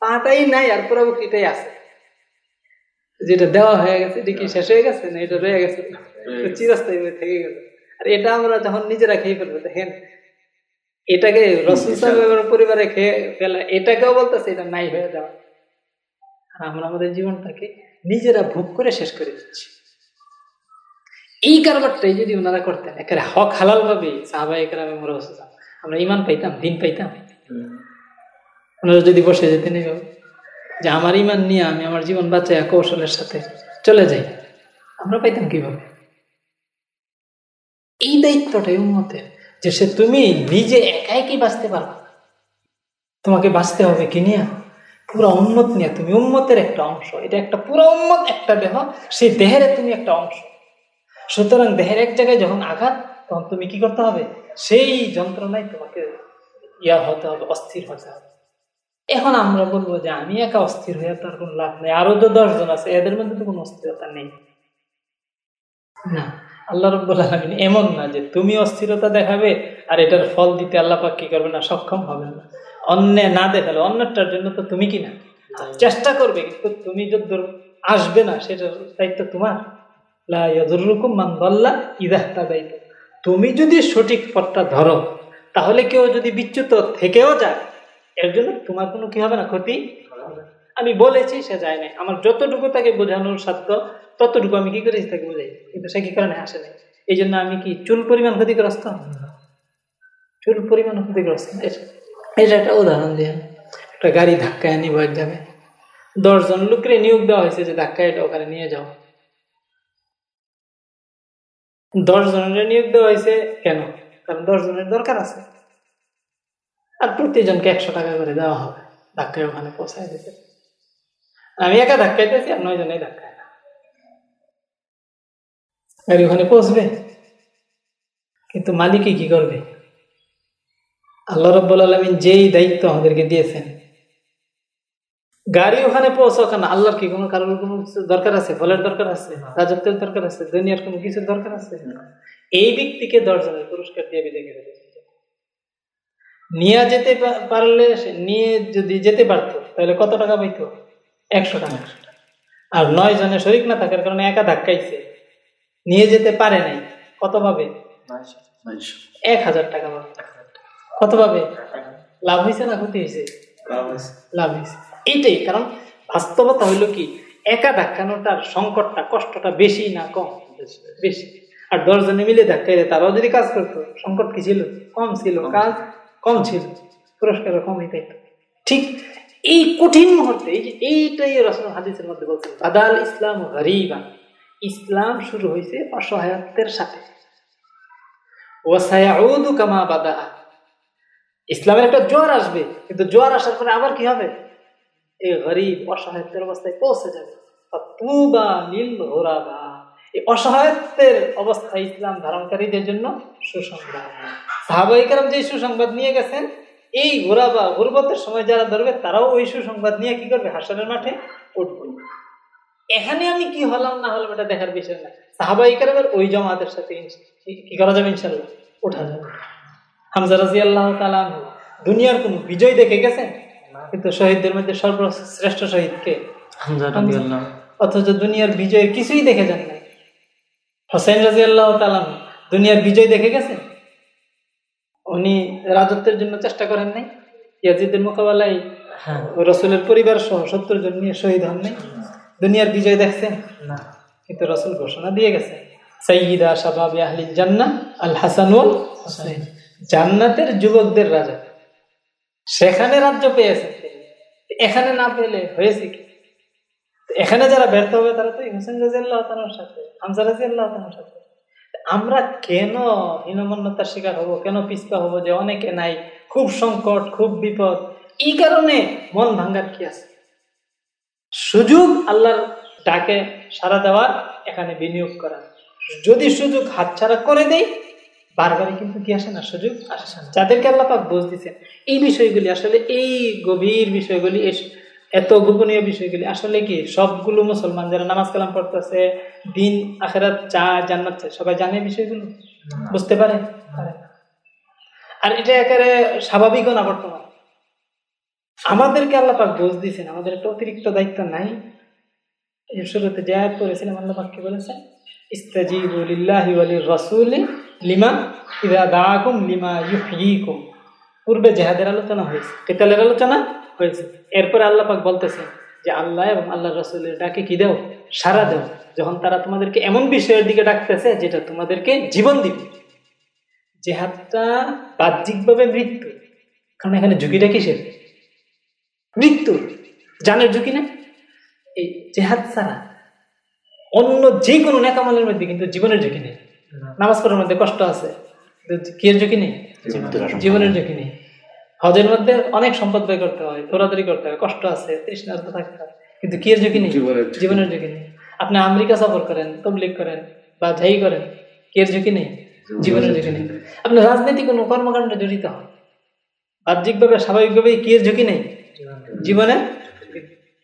পাটাই নাই আর পুরো বকরিটাই আছে। যেটা দেওয়া হয়ে গেছে এটা কি শেষ হয়ে গেছে? না এটা রয়ে গেছে? চিরস্থায়ী থেকে গেছে। আর এটা আমরা যখন নিজেরা খেয়ে ফেলব দেখেন এটাকে রসুল সাহেবের পরিবারে খেয়ে ফেলা এটাকেও বলতেছে এটা নাই হয়ে যাওয়া। আর আমরা আমাদের জীবনটাকে নিজেরা ভোগ করে শেষ করে দিচ্ছি। এই কারবারটাই যদি ওনারা করতেন একেবারে হক হালাল ভাবে সাহাবা একরামে আমরা ইমান পাইতাম দিন পাইতাম। ওনারা যদি বসে যেতেন এইভাবে যে আমার ইমান নিয়ে আমি আমার জীবন বাঁচাই কৌশলের সাথে চলে যাই, আমরা পাইতাম কীভাবে? এই দায়িত্বটাই উন্মতের যে সে তুমি নিজে একাই কি বাঁচতে পারো তোমাকে বাঁচতে হবে কি নিয়ে? পুরো উন্মত নিয়ে। তুমি উন্মতের একটা অংশ। এটা একটা পুরো উন্মত একটা দেহ। সেই দেহের তুমি একটা অংশ। সুতরাং দেহের এক জায়গায় যখন আঘাত, তখন তুমি কি করতে হবে? সেই যন্ত্রণায় তোমাকে ইয়া হতে হবে, অস্থির হতে হবে। এখন আমরা বলব যে আমি একা অস্থির হয়ে তার কোনো লাভ নেই। আরও তো দশজন আছে এদের মধ্যে তো কোনো অস্থিরতা নেই। না আল্লাহ রব্বুল আলমিন এমন না যে তুমি অস্থিরতা দেখাবে আর এটার ফল দিতে আল্লাহ পাক কি করবে না সক্ষম হবে না। অন্য না দেখালে অন্যটার জন্য তো তুমি কি না? চেষ্টা করবে কিন্তু তুমি যদি আসবে না সেটার দায়িত্ব তোমার। মান বল্লা ইদাহতা দায়িত্ব তুমি যদি সঠিক পথটা ধরো তাহলে কেউ যদি বিচ্যুত থেকেও যায় এর জন্য তোমার কোনো কি হবে না ক্ষতি? আমি বলেছি, সে যায় নাই। আমার যতটুকু তাকে বোঝানোর সাধ্য, ততটুকু আমি কি করেছি তাকে বোঝাই? কিন্তু সে কি কারণে আসে নাই? এই জন্য আমি কি চুল পরিমাণ ক্ষতিগ্রস্ত? চুল পরিমাণ ক্ষতিগ্রস্ত। এটা একটা উদাহরণ দিয়ে একটা গাড়ি ধাক্কায় নিব যাবে। দশজন লোকের নিয়োগ দেওয়া হয়েছে যে ধাক্কায় এটা ওখানে নিয়ে যাও। দশ জনের নিয়োগ দেওয়া হয়েছে কেন? কারণ দশ জনের দরকার আছে। আর প্রতিজনকে একশো টাকা করে দেওয়া হবে। ধাক্কায় ওখানে পৌঁছায় দিতে। আমি একা ধাক্কাইতেছি আর নয় জনেই ধাক্কায় না। গাড়ি ওখানে পৌঁছবে? কিন্তু মালিকই কি করবে? আল্লাহ রব্বুল আলমিন যেই দায়িত্ব আমাদেরকে দিয়েছেন। গাড়ি ওখানে পৌঁছাক না, আল্লাহর কি কোনো কারোর কোনো কিছু দরকার আছে? ফলের দরকার আছে? রাজত্বের দরকার আছে? দুনিয়ার কোনো কিছুর দরকার আছে? এই ব্যক্তিকে দশজনের পুরস্কার দিয়ে বিদায় করে নিয়ে যেতে পারলে নিয়ে যদি যেতে পারতো তাহলে কত টাকা পাইতো? একশো টাকা। আর নয় জনে শরিক না থাকার কারণে একা ধাক্কাইছে। নিয়ে যেতে পারে নাই। কত পাবে? এক হাজার টাকা পাবে। কত পাবে? লাভ হয়েছে না ক্ষতি হয়েছে লাভ হয়েছে এইটাই কারণ বাস্তবতা হইল কি একা ধাক্কানোটার সংকটটা কষ্টটা বেশি না কম? বেশি। আর দশজনে মিলে ধাক্কাইলে তারাও যদি কাজ করতো সংকট কি ছিল? কম ছিল। কাজ কম ছিল পুরস্কারও কমই তাই ঠিক এই কঠিন মুহূর্তে এইটাই রসম হাদিসের মধ্যে বলছেন বাদাল ইসলাম গরিবা ইসলাম শুরু হয়েছে অসহায়ত্বের সাথে। কামা বাদা ইসলামের একটা জোয়ার আসবে, কিন্তু জোয়ার আসার পরে আবার কি হবে? এই গরিব অসহায়ত্বের অবস্থায় পৌঁছে যাবে। অসহায়ত্বের অবস্থা ইসলাম ধারণকারীদের জন্য সুসংবাদ। যে সুসংবাদ নিয়ে গেছেন এই ঘোরা বা গুরবতের সময় যারা ধরবে তারাও ওই সুসংবাদ নিয়ে কি করবে? হাসনের মাঠে উঠবে। এখানে আমি কি হলাম না হলাম এটা দেখার বিষয় না। সাহাবাহিকার ওই জমাতের সাথে কি করা যাবে ইনশাল্লাহ ওঠা যাবে। হামজা রাজি আল্লাহ তালাম দুনিয়ার কোন বিজয় দেখে গেছেন? কিন্তু শহীদদের মধ্যে সর্বশ্রেষ্ঠ শহীদ কে? অথচ দুনিয়ার বিজয়ের কিছুই দেখে যান নাই। হোসেন রাজি আল্লাহ তালাম দুনিয়ার বিজয় দেখে গেছেন উনি রাজত্বের জন্য চেষ্টা করেন নাই? ইয়াজিদের মোকাবেলায় হ্যাঁ। রসুলের পরিবার সহ সত্তর জন নিয়ে শহীদ হন নাই? দুনিয়ার বিজয় দেখছেন? না। কিন্তু রসুল ঘোষণা দিয়ে গেছে। সাইয়িদা শাবাব আহলিল জান্নাহ আল হাসানুল হোসেন জান্নাতের যুবকদের রাজা। সেখানে রাজ্য পেয়েছেন তিনি। এখানে না পেলে হয়েছে কি? এখানে যারা ব্যর্থ হবে তারা তো হোসেন রাজি আল্লাহ সাথে হামজা রাজি আল্লাহ সাথে। আমরা কেন হীনমন্যতার শিকার হব? কেন পিস্পা হব যে অনেকে নাই? খুব সংকট, খুব বিপদ। এই কারণে মন ভাঙ্গার কি আছে? সুযোগ আল্লাহর ডাকে সারা দেওয়ার এখানে বিনিয়োগ করা। যদি সুযোগ হাতছাড়া করে দেই, বারবারই কিন্তু কি আসে না? সুযোগ আসে না। যাদেরকে আল্লাহ পাক বোঝ দিচ্ছেন এই বিষয়গুলি আসলে এই গভীর বিষয়গুলি এস- এত গোপনীয় বিষয়গুলি। আসলে কি সবগুলো মুসলমান যারা নামাজ কালাম পড়তেছে দিন আখেরাত চা জান্নাত সবাই জানে বিষয়গুলো? বুঝতে পারে? আর এটা একেবারে স্বাভাবিকও না বর্তমান। আমাদেরকে আল্লাহ পাক বোঝ দিয়েছেন আমাদের একটা অতিরিক্ত দায়িত্ব নাই। শুরুতে যে করেছিলাম আল্লাহ পাক বলেছেন? ওয়ালির রাসূলি লিমা দাআকুম লিমা ইউহয়িকুম পূর্বে জেহাদের আলোচনা হয়েছে কেতালের আলোচনা হয়েছে। এরপরে আল্লাহ পাক বলতেছেন যে আল্লাহ এবং আল্লাহ রসুলের ডাকে কি দাও? সারা দাও। যখন তারা তোমাদেরকে এমন বিষয়ের দিকে ডাকতেছে যেটা তোমাদেরকে জীবন দিবে। জেহাদটা বাহ্যিকভাবে মৃত্যু কারণ এখানে ঝুঁকিটা কিসের? মৃত্যুর জানের ঝুঁকি না? এই জেহাদ ছাড়া অন্য যে কোনো নেকামলের মধ্যে কিন্তু জীবনের ঝুঁকি নেই। নামাজ পড়ার মধ্যে কষ্ট আছে। কি ঝুঁকি নেই? জীবনের ঝুঁকি নেই। হজের মধ্যে অনেক সম্পদ ব্যয় করতে হয় দৌড়াদৌড়ি করতে হয় কষ্ট আছে তৃষ্ণার্থ থাকতে হয় কিন্তু কি ঝুঁকি নেই? জীবনের ঝুঁকি। নেই। আপনি আমেরিকা সফর করেন তবলিগ করেন বা যাই করেন কি ঝুঁকি নেই? জীবনের ঝুঁকি নেই। আপনি রাজনীতি কোনো কর্মকাণ্ডে জড়িত হন? বাহ্যিকভাবে স্বাভাবিকভাবে কি ঝুঁকি নেই? জীবনে?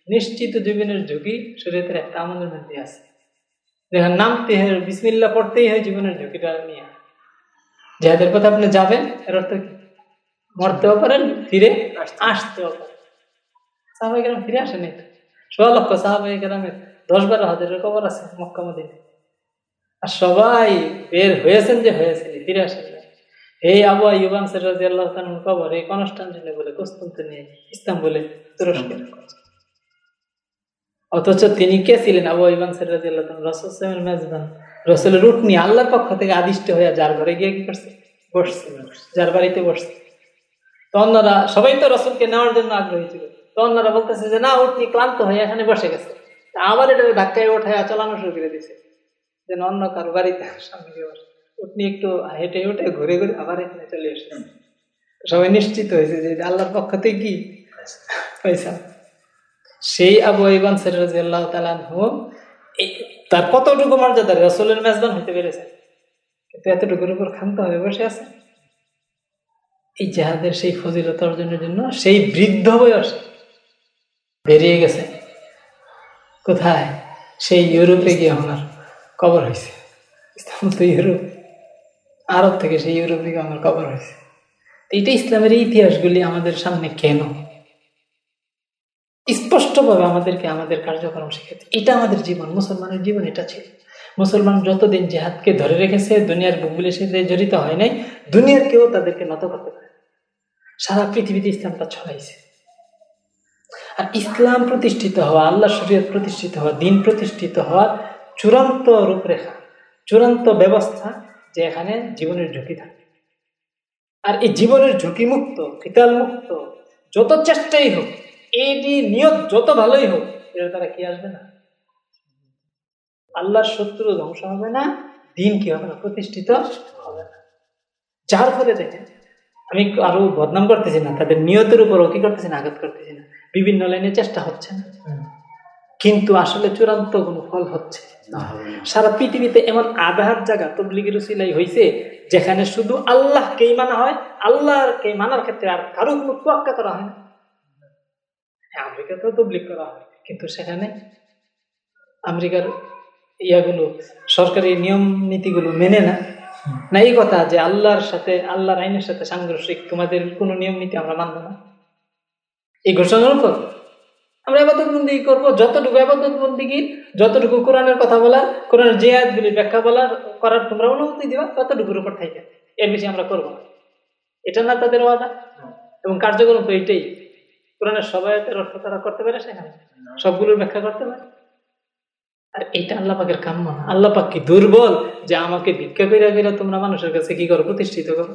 নিশ্চিত জীবনের ঝুঁকি শরীরের একটা আমাদের মধ্যে আছে। দেখেন নামতে হয় বিসমিল্লা পড়তেই হয় জীবনের ঝুঁকিটা নিয়ে। যাদের পথে আপনি যাবেন এর অর্থ কি? মরতেও পারেন ফিরে আসতেও পারেন। সাহাবাই কেরাম ফিরে আসেনি তো সোয়া লক্ষ সাহাবাই কেরামের দশ বারো হাজারের খবর আছে মক্কা মদিনে আর সবাই বের হয়েছেন যে হয়েছেন ফিরে আসেন এই আবু আইবান সিরাজি আল্লাহ খবর এই কনস্টান্টিনে বলে কুস্তুন্তে নিয়ে ইস্তাম্বুলে তুরস্কে। অথচ তিনি কে ছিলেন আবু ইবান সিরাজি আল্লাহ তাআলা রাসূল সাল্লাল্লাহু মেজবান রসুলের রুট নিয়ে আল্লাহর পক্ষ থেকে আদিষ্ট হয়ে যার ঘরে গিয়ে কি করছে? বসছে যার বাড়িতে বসছে। তো অন্যরা, সবাই তো রসুলকে নেওয়ার জন্য আগ্রহী ছিল। তো অন্যরা বলতেছে যে, না উঠনি ক্লান্ত হয়ে এখানে বসে গেছে। আবার এটা ধাক্কায় ওঠায় চালানো শুরু করে দিছে যেন অন্য কারও বাড়িতে সামনে গিয়ে বসে। উঠনি একটু হেঁটে উঠে ঘুরে ঘুরে আবার এখানে চলে এসেছে সবাই নিশ্চিত হয়েছে যে আল্লাহর পক্ষ থেকে কি পয়সা সেই আবু ইবান সিরাজ আল্লাহ তালানহু তার কতটুকু মর্যাদা? রসুলের মেজবান হইতে পেরেছে। কিন্তু এতটুকুর উপর ক্ষান্ত হয়ে বসে আছে। এই জেহাদের সেই ফজিলত অর্জনের জন্য সেই বৃদ্ধ বয়স বেরিয়ে গেছে। কোথায়? সেই ইউরোপে গিয়ে আমার কবর হয়েছে ইউরোপ, আরব থেকে সেই ইউরোপে গিয়ে আমার কবর হয়েছে এটা ইসলামের ইতিহাসগুলি আমাদের সামনে কেন? স্পষ্টভাবে আমাদেরকে আমাদের কার্যক্রম শিখেছে এটা আমাদের জীবন, মুসলমানের জীবন এটা ছিল। মুসলমান যতদিন জেহাদকে ধরে রেখেছে, দুনিয়ার বুকগুলির সাথে জড়িত হয় নাই, দুনিয়ার কেউ তাদেরকে নত করতে পারে সারা পৃথিবীতে ইসলামটা ছড়াইছে আর ইসলাম প্রতিষ্ঠিত হওয়া, আল্লাহ শরীয়ত প্রতিষ্ঠিত হওয়া, দিন প্রতিষ্ঠিত হওয়ার চূড়ান্ত রূপরেখা, চূড়ান্ত ব্যবস্থা যে এখানে জীবনের ঝুঁকি থাকে। আর এই জীবনের ঝুঁকি মুক্ত কিতাল মুক্ত যত চেষ্টাই হোক এটি নিয়ত যত ভালোই হোক, এর দ্বারা কি আসবে না? আল্লাহর শত্রু ধ্বংস হবে না, দিন কি হবে না, প্রতিষ্ঠিত হবে না। যার ফলে দেখেন আমি আরও বদনাম করতেছি না তাদের নিয়তের উপরও কি করতেছি না আঘাত করতেছি না। বিভিন্ন লাইনে চেষ্টা হচ্ছে না। কিন্তু আসলে চূড়ান্ত কোনো ফল হচ্ছে সারা পৃথিবীতে এমন আধার জায়গা তবলিগের সিলাই হয়েছে যেখানে শুধু আল্লাহকেই মানা হয় আল্লাহকে মানার ক্ষেত্রে আর কারও কোনো তোয়াক্কা করা হয় না। হ্যাঁ, আমেরিকাতেও তবলিগ করা হয় কিন্তু সেখানে আমেরিকার ইয়াগুলো সরকারি নিয়ম নীতিগুলো মেনে না। না, এই কথা যে আল্লাহর সাথে, আল্লাহর আইনের সাথে সাংঘর্ষিক, তোমাদের কোনো নিয়ম নীতি আমরা মানব না। এই ঘোষণার উপর আমরা আবাদত বন্দি করব, যতটুকু আবাদত বন্দিগি যতটুকু কোরআনের কথা বলার, কোরআনের যে আয়াতগুলি ব্যাখ্যা বলার, করার তোমরা অনুমতি দিবা, ততটুকুর উপর থাকে এর বেশি আমরা করব না। এটা না তাদের ওয়াদা? এবং কার্যক্রম তো এইটাই কোরআনের সবাই অর্থ তারা করতে পারে সেখানে সবগুলোর ব্যাখ্যা করতে পারে? আর এটা আল্লাহ পাকের কাম্য না। আল্লাহ পাক কি দুর্বল যে আমাকে ভিক্ষা করিয়া কইরা তোমরা মানুষের কাছে কি করো, প্রতিষ্ঠিত করো?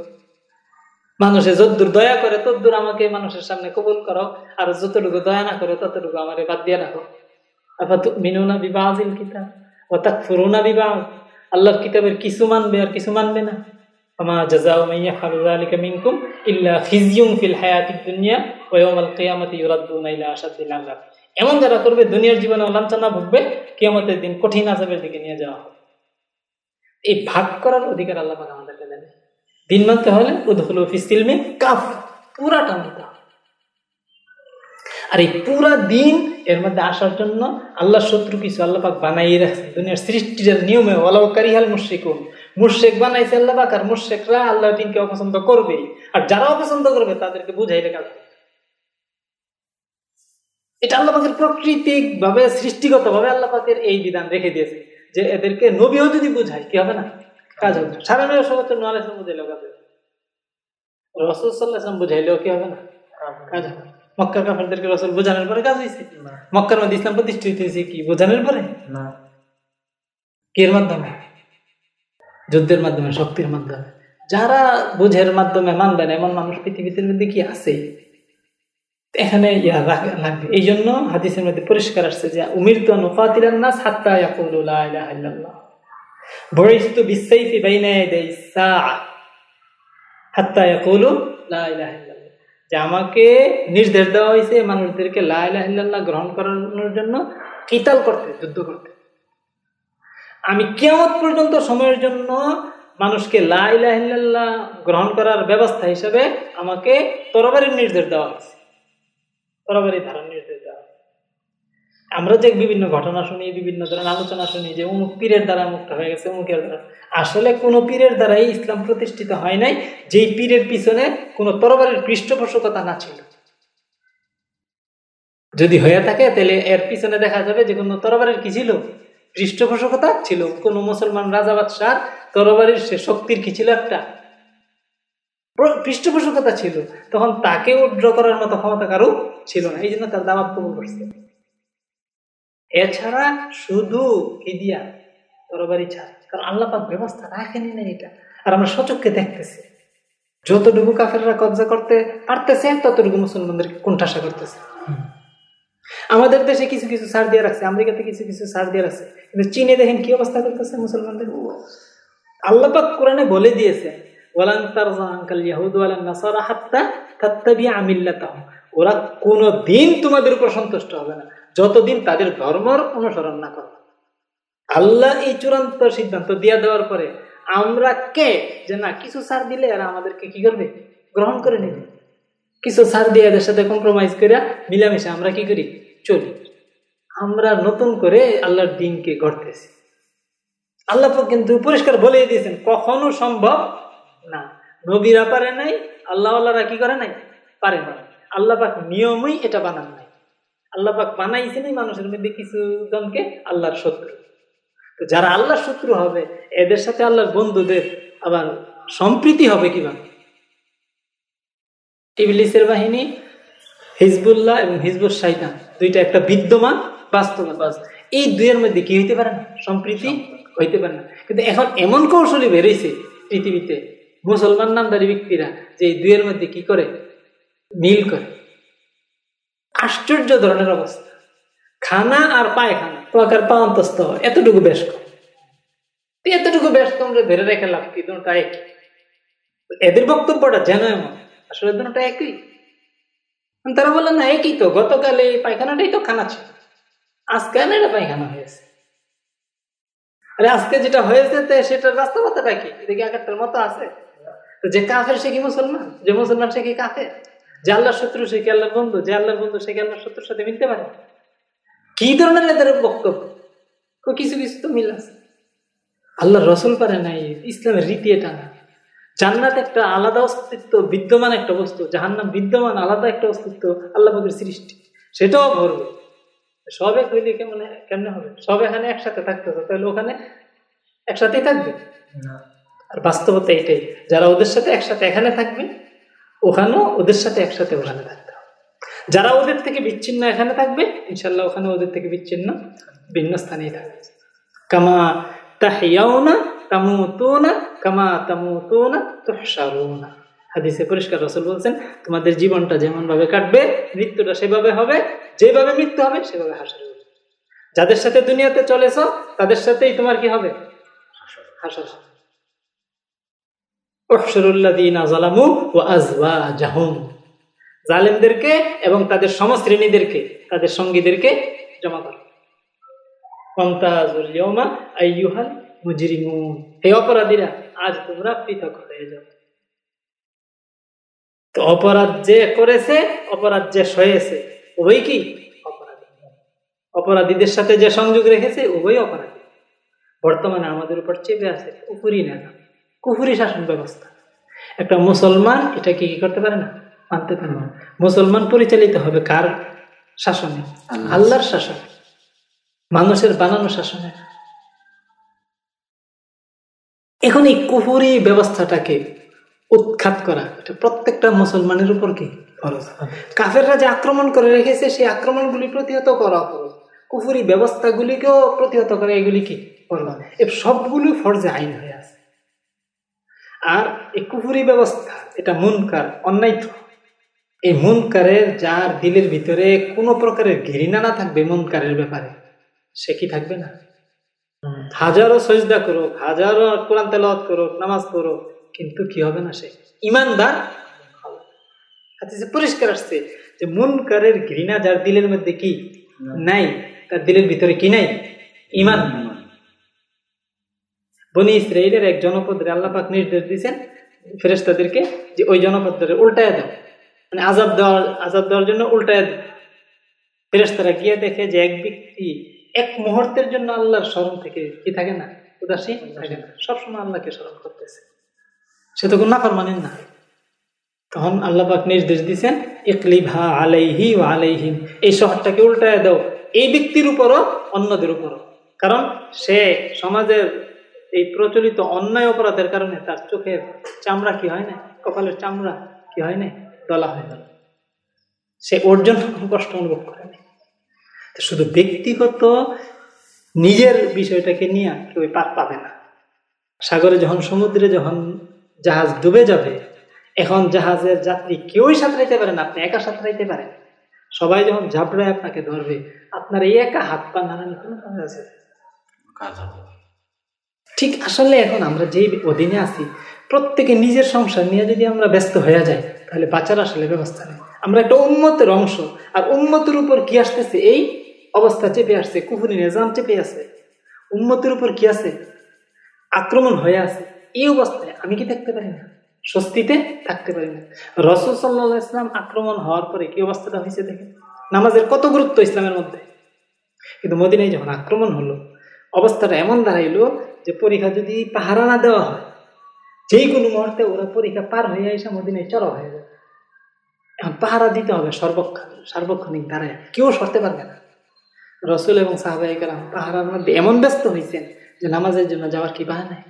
মানুষে যদ্দূর দয়া করে, তদ্দূর আমাকে মানুষের সামনে কবুল করো, আর যতটুকু দয়া না করে, ততটুকু আমার বাদ দিয়ে রাখো। আবার মিনু না বিবাহ কিতাব ও তা ফুরুনা বিবাহ আল্লাহর কিতাবের কিছু মানবে আর কিছু মানবে না। আমা জাজাউ ইল্লা ফিল হায়াতিদ দুনিয়া, ওয়া ইয়াউমাল কিয়ামাতি ইউরাদ্দুনা ইলা আশাদিল এমন যারা করবে, দুনিয়ার জীবনে লাঞ্ছনা ভুগবে, কিয়ামতের দিন কঠিন আজাবের দিকে নিয়ে যাওয়া হবে। এই ভাগ করার অধিকার আল্লাহ আমাদেরকে দেন। দিন মানতে হলে উদ্হল ফিসিলমে কাফ, পুরাটা নিতে হবে। আর এই পুরা দিন এর মধ্যে আসার জন্য আল্লাহ শত্রু কিছু আল্লাহ পাক বানাই রাখছেন। দুনিয়ার সৃষ্টির নিয়মে ওলাউকারি হাল মুশ্রিকুন। মুর্শেক বানাইছে আল্লাহ পাক আর মুর্শেকরা আল্লাহ দিনকে অপছন্দ করবে আর যারা অপছন্দ করবে তাদেরকে বুঝাইলে কাজ এটা আল্লাহ পাকের প্রাকৃতিক ভাবে সৃষ্টিগত ভাবে আল্লাহ পাকের এই বিধান রেখে দিয়েছে যে এদেরকে নবীও যদি বুঝায় কি হবে না? কাজ হবে সারা নয় সবাই নোয়ালেসম বুঝাইলেও কাজ হবে রসুল বুঝাইলেও কি হবে না? কাজ হবে মক্কার কাফেরদেরকে রসুল বোঝানোর পরে কাজ হয়েছে মক্কার মধ্যে ইসলাম প্রতিষ্ঠিত হয়েছে কি বোঝানোর পরে? না। মাধ্যমে? যুদ্ধের মাধ্যমে শক্তির মাধ্যমে। যারা বুঝের মাধ্যমে মানবেন এমন মানুষ পৃথিবীতে মধ্যে কি আছে? এখানে ইয়া লাগবে এই জন্য হাদিসের মধ্যে পরিষ্কার আসছে যে উমির তো লা লা আমাকে নির্দেশ দেওয়া হয়েছে মানুষদেরকে লা গ্রহণ করানোর জন্য কিতাল করতে, যুদ্ধ করতে। আমি কেমন পর্যন্ত সময়ের জন্য মানুষকে লাইলাহিল্লাহ গ্রহণ করার ব্যবস্থা হিসেবে আমাকে তরবারির নির্দেশ দেওয়া হয়েছে। তরবারি ধারণ নির্দেশ দেওয়া আমরা যে বিভিন্ন ঘটনা শুনি, বিভিন্ন ধরনের আলোচনা শুনি, যে অমুক পীরের দ্বারা মুক্ত হয়ে গেছে, অমুকের দ্বারা। আসলে কোনো পীরের দ্বারাই ইসলাম প্রতিষ্ঠিত হয় নাই, যেই পীরের পিছনে কোনো তরবারির পৃষ্ঠপোষকতা না ছিল। যদি হয়ে থাকে, তাহলে এর পিছনে দেখা যাবে যে কোনো তরবারির কি ছিল? পৃষ্ঠপোষকতা ছিল। কোন মুসলমান রাজা বাদশাহ তরবারির সে শক্তির কি ছিল একটা? পৃষ্ঠপোষকতা ছিল। তখন তাকে উড্র করার মতো ক্ষমতা কারও ছিল না। এই জন্য তার দাবাত কবুল করছে এছাড়া শুধু কি দিয়া তরবারি ছাড় কারণ আল্লাহ পাক ব্যবস্থা রাখেনি না এটা। আর আমরা সচককে দেখতেছি। যতটুকু কাফেররা কবজা করতে পারতেছে, ততটুকু মুসলমানদেরকে কোণঠাসা করতেছে। আমাদের দেশে কিছু কিছু সার দিয়ে রাখছে, আমেরিকাতে কিছু কিছু সার দিয়ে রাখছে। কিন্তু চীনে দেখেন কি অবস্থা করতেছে মুসলমানদের? আল্লাপাক কোরআনে বলে দিয়েছে ওরা কোনো দিন তোমাদের উপর সন্তুষ্ট হবে না। যতদিন তাদের ধর্মর অনুসরণ না করো। আল্লাহ এই চূড়ান্ত সিদ্ধান্ত দিয়ে দেওয়ার পরে আমরা কে? যে না, কিছু ছাড় দিলে এরা আমাদেরকে কি করবে? গ্রহণ করে নেবে। কিছু ছাড় দিয়ে এদের সাথে কম্প্রোমাইজ করে মিলামিশে আমরা কি করি? চলি। আমরা নতুন করে আল্লাহর দিনকে গড়তেছি। আল্লাহ কিন্তু পরিষ্কার বলে দিয়েছেন, কখনো সম্ভব না। নবীরা পারে নাই আল্লাহ আল্লাহরা কি করে নাই? পারে না আল্লাহ পাক নিয়মই এটা বানান নাই। আল্লাহ পাক বানাইছেনই মানুষের মধ্যে কিছু জনকে আল্লাহর শত্রু। তো যারা আল্লাহর শত্রু হবে, এদের সাথে আল্লাহর বন্ধুদের আবার সম্প্রীতি হবে কীভাবে? ইবলিসের বাহিনী, হিজবুল্লাহ এবং হিজবুল শাহিদান দুইটা একটা বিদ্যমান বাস্তবতা এই দুইয়ের মধ্যে কি হইতে পারে না? সম্প্রীতি হইতে পারে না। কিন্তু এখন এমন কৌশলী বেরোইছে পৃথিবীতে মুসলমান নামদারি ব্যক্তিরা যে এই দুইয়ের মধ্যে কি করে? মিল করে। আশ্চর্য ধরনের অবস্থা। খানা আর পায়খানা তোয়াকার পাওয়ান্তস্ত এতটুকু বেশ কম। এতটুকু বেশ কম ধরে রেখে লাভ কি? দুটা একই। এদের বক্তব্যটা যেন এমন, আসলে দুটা একই। তারা বললেন, না, একই তো। গতকাল এই পায়খানাটাই তো খানা ছিল। আজকে না এটা পায়খানা হয়েছে। আরে আজকে যেটা হয়েছে সেটার রাস্তা পথাটা কি? এটা কি আগেরটার মতো আছে? যে কাফের সে কি মুসলমান? যে মুসলমান সে কি কাফের? যে আল্লাহর শত্রু সে কি আল্লাহর বন্ধু? যে আল্লাহর বন্ধু সে কি আল্লাহর শত্রুর সাথে মিলতে পারে? কি ধরনের এদের বক্তব্য? কিছু কিছু তো মিল আছে। আল্লাহ রসুল পারে নাই, ইসলামের রীতি এটা না। জান্নাত একটা আলাদা অস্তিত্ব, বিদ্যমান একটা বস্তু। জাহান্নাম বিদ্যমান, আলাদা একটা অস্তিত্ব আল্লাহ পাকের সৃষ্টি। সেটাও ভরবে সব হইলে কেমন কেমনে হবে? সব এখানে একসাথে থাকতে হবে, তাহলে ওখানে একসাথেই থাকবে? আর বাস্তবতা এটাই, যারা ওদের সাথে একসাথে এখানে থাকবে, ওখানেও ওদের সাথে একসাথে ওখানে থাকতে হবে। যারা ওদের থেকে বিচ্ছিন্ন এখানে থাকবে ইনশাল্লাহ ওখানে ওদের থেকে বিচ্ছিন্ন, ভিন্ন স্থানেই থাকবে। কামা তাহিয়াও না তামু তো না কামা তামু তো না তামুতুনা না হাদিসে পরিষ্কার রসুল বলছেন, তোমাদের জীবনটা যেমন ভাবে কাটবে, মৃত্যুটা সেভাবে হবে, যেভাবে মৃত্যু হবে, সেভাবে হাসর যাদের সাথে দুনিয়াতে চলেছ, তাদের সাথেই তোমার কি হবে? হাসর হবে জালেমদেরকে এবং তাদের সমশ্রেণীদেরকে, তাদের সঙ্গীদেরকে জমা করো হে অপরাধীরা, আজ তোমরা পৃথক হয়ে যাও। তো অপরাধ যে করেছে, অপরাধ যে সয়েছে ওই কি অপরাধী? অপরাধীদের সাথে যে সংযোগ রেখেছে ওই অপরাধী। বর্তমানে আমাদের উপর চেপে আছে কুফুরি নেতা কুফুরি শাসন ব্যবস্থা। একটা মুসলমান এটা কি করতে পারে না? মানতে পারে না। মুসলমান পরিচালিত হবে কার শাসনে? আল্লাহর শাসনে। মানুষের বানানো শাসনে। এখন এই কুহুরি ব্যবস্থাটাকে উৎখাত করা এটা প্রত্যেকটা মুসলমানের উপর কি ফরজ? কাফেররা যে আক্রমণ করে রেখেছে সেই আক্রমণগুলি প্রতিহত করা ফরজ কুফুরি ব্যবস্থাগুলিকেও প্রতিহত করা এগুলি কি? ফরজ। এ সবগুলো ফরজে আইন হয়ে আর এই কুফুরি ব্যবস্থা এটা মুনকার অন্যায় তো এই মুনকারের যার দিলের ভিতরে কোনো প্রকারের ঘৃণা না থাকবে মুনকারের ব্যাপারে সে কি থাকবে না? হাজারো সজদা করুক হাজারো কোরআন তেলাওয়াত করুক নামাজ পড়ুক কিন্তু কি হবে না সে? ইমানদার পরিষ্কার আসছে যে মুনকারের ঘৃণা যার দিলের মধ্যে কি? নাই। তার দিলের ভিতরে কি নাই? ইমান। বনি ইসরায়েলের এক জনপদের আল্লাপাক নির্দেশ দিয়েছেন ফেরেস্তাদেরকে যে ওই জনপদের উল্টায় দাও। মানে আজাদ দেওয়ার আজাদ দেওয়ার জন্য উল্টায় দাও। ফেরেস্তারা গিয়ে দেখে যে এক ব্যক্তি এক মুহূর্তের জন্য আল্লাহর স্মরণ থেকে কি থাকে না? উদাসীন থাকে না। সবসময় আল্লাহকে স্মরণ করতেছে। সে তো কোন মানেন না। তখন আল্লাপাক নির্দেশ দিচ্ছেন ইকলিভা আলাইহি ও আলাইহিম এই শহরটাকে উল্টায় দাও। এই ব্যক্তির উপরও, অন্যদের উপরও। কারণ সে সমাজের এই প্রচলিত অন্যায় অপরাধের কারণে তার চোখের চামড়া কি হয় না? কপালের চামড়া কি হয় না? দলা হয়ে গেল। সে ওর জন্য কষ্ট অনুভব করে না। শুধু ব্যক্তিগত নিজের বিষয়টাকে নিয়ে কেউ পার পাবে না। সাগরে যখন সমুদ্রে যখন জাহাজ ডুবে যাবে, এখন জাহাজের যাত্রী কেউই সাঁতরাইতে পারে না, আপনি একা সাঁতরাইতে পারেন। সবাই যখন ঝাপড়ায় আপনাকে ধরবে, আপনার এই একা হাত পা নানান কোনো কাজ আছে ঠিক আসলে এখন আমরা যেই অধীনে আছি, প্রত্যেকে নিজের সংসার নিয়ে যদি আমরা ব্যস্ত হয়ে যাই, তাহলে বাঁচার আসলে ব্যবস্থা নেই। আমরা একটা উন্মতের অংশ, আর উন্মতের উপর কি আসতেছে? এই অবস্থা চেপে আসছে কুহুরি নিজাম চেপে আছে। উন্মতের উপর কি আছে? আক্রমণ হয়ে আছে। এই অবস্থায় আমি কি থাকতে পারি না? স্বস্তিতে থাকতে পারি না। রসুল সাল্লা ইসলাম আক্রমণ হওয়ার পরে কি অবস্থাটা হয়েছে দেখেন? নামাজের কত গুরুত্ব ইসলামের মধ্যে। কিন্তু মদিনায় যখন আক্রমণ হলো, অবস্থাটা এমন দাঁড়াইলো যে পরীক্ষা যদি পাহারা না দেওয়া হয় যেই কোনো মুহূর্তে ওরা পরীক্ষা পার হয়ে এসে মদিনায় চড়া হয়ে যাবে। এখন পাহারা দিতে হবে সর্বক্ষণ, সার্বক্ষণিক দাঁড়ায়। কেউ সরতে পারবে না। রসুল এবং সাহাবাহিকেরাম পাহারার মধ্যে এমন ব্যস্ত হয়েছেন যে নামাজের জন্য যাওয়ার কি বাহানায়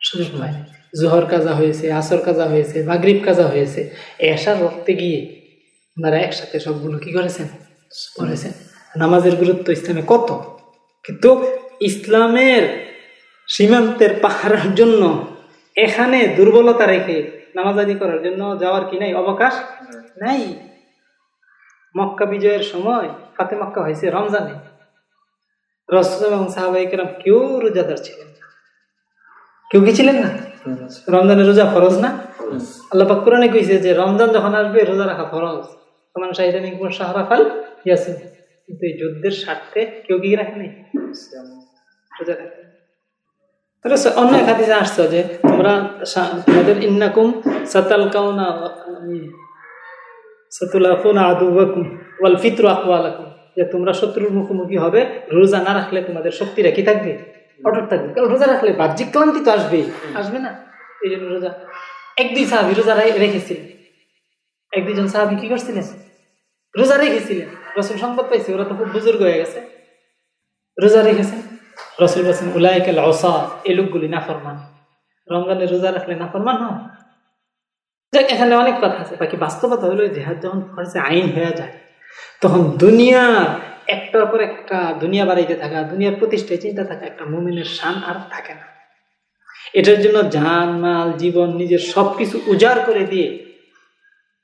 সুযোগ পায় জোহর কাজা হয়েছে, আসর কাজা হয়েছে, মাগরীব কাজা হয়েছে। এসার রক্তে গিয়ে ওনারা একসাথে সবগুলো কি করেছেন? করেছেন। নামাজের গুরুত্ব ইসলামে কত? কিন্তু ইসলামের সীমান্তের পাহারার জন্য এখানে দুর্বলতা রেখে নামাজ আদি করার জন্য যাওয়ার কি নাই? অবকাশ নাই। মক্কা বিজয়ের সময় ফাতে মক্কা হয়েছে রমজানে। রসুল এবং সাহাবাহিকেরাম কেউ রোজাদার ছিলেন কেউ কি ছিলেন না? রমজানে রোজা ফরজ না? আল্লাহ কোরআনে কইছে যে রমজান যখন আসবে রোজা রাখা ফরজ। তোমার শাহিদানি সাহারা ফাল ইয়াসিন। কিন্তু এই যুদ্ধের স্বার্থে কেউ কি রাখে নাই? রোজা রাখে অন্য এক হাদিসে আসছো যে, তোমরা তোমাদের ইন্নাকুম সাতাল কাউনা তোমরা শত্রুর মুখোমুখি হবে, রোজা না রাখলে তোমাদের শক্তি রাখি থাকবে অটক থাকবে। কারণ রোজা রাখলে বাহ্যিক ক্লান্তি তো আসবে আসবে না? এই জন্য রোজা এক দুই সাহাবি রোজা রে- রেখেছিলেন। এক দুইজন সাহাবি কি করছিলেন? রোজা রেখেছিলেন। রসুল সংবাদ পাইছে, ওরা তো খুব বুজুর্গ হয়ে গেছে। রোজা রেখেছেন? রসুল বলছেন উলাইকাল অসা এই লোকগুলি নাফরমান। রমজানে রোজা রাখলে নাফরমান হয় যাক, এখানে অনেক কথা আছে। বাকি বাস্তবতা হলো, জেহাদ যখন ফরজে আইন হয়ে যায়, তখন দুনিয়ার একটার পর একটা দুনিয়া বাড়াইতে থাকা, দুনিয়ার প্রতিষ্ঠায় চিন্তা থাকা একটা মুমিনের শান আর থাকে না। এটার জন্য জান, মাল, জীবন, নিজের সবকিছু উজাড় করে দিয়ে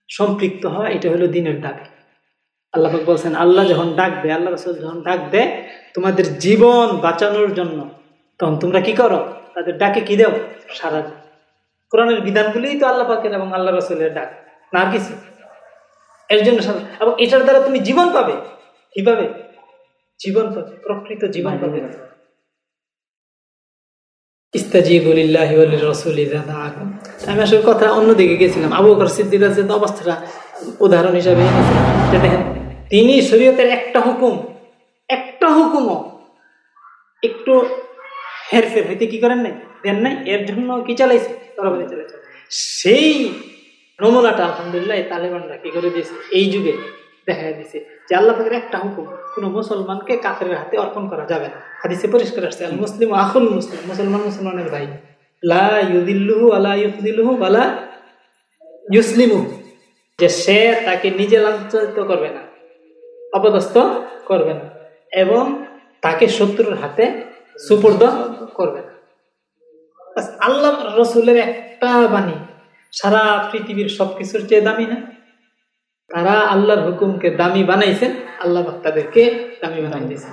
সম্পৃক্ত হওয়া, এটা হলো দিনের দাবি। আল্লাহ বলছেন, আল্লাহ যখন ডাকবে আল্লাহ রসুল যখন ডাকবে তোমাদের জীবন বাঁচানোর জন্য, তখন তোমরা কি করো? তাদের ডাকে কি দেও? সারা। কোরআনের বিধানগুলিই তো আল্লাহ পাকের এবং আল্লাহ রসুলের ডাক। না কিছু? এর জন্য এবং এটার দ্বারা তুমি জীবন পাবে। কীভাবে? জীবন পাবে, প্রকৃত জীবন পাবে। আমি আসলে কথা অন্যদিকে গেছিলাম। আবু বকর সিদ্দিক অবস্থাটা উদাহরণ হিসাবে দেখেন। তিনি শরীয়তের একটা হুকুম, একটা হুকুমও একটু হেরফের হইতে কি করেন নাই? দেন নাই? এর জন্য কি চালাইছে? তরবারি চালাইছে। সেই নমুনাটা আলহামদুলিল্লাহ তালেবানরা কি করে দিয়েছে? এই যুগে দেখা দিয়েছে যে আল্লাহ পাকের একটা হুকুম, কোনো মুসলমানকে কাফের হাতে অর্পণ করা যাবে না। হাদিসে পরিষ্কার আসছে, আল মুসলিম আখুল মুসলিম, মুসলমান মুসলমানের ভাই। লা ইউদিল্লুহু আলা ইউফদিল্লুহু বালা ইউসলিমু যে সে তাকে নিজে লাঞ্ছিত করবে না। অপদস্থ করবে না এবং তাকে শত্রুর হাতে সুপর্দ করবে না আল্লাহ রসুলের একটা বাণী, সারা পৃথিবীর সবকিছুর চেয়ে দামি না। তারা আল্লাহর হুকুমকে দামি বানাইছেন, আল্লাহ তাদেরকে দামি বানাই দিয়েছেন।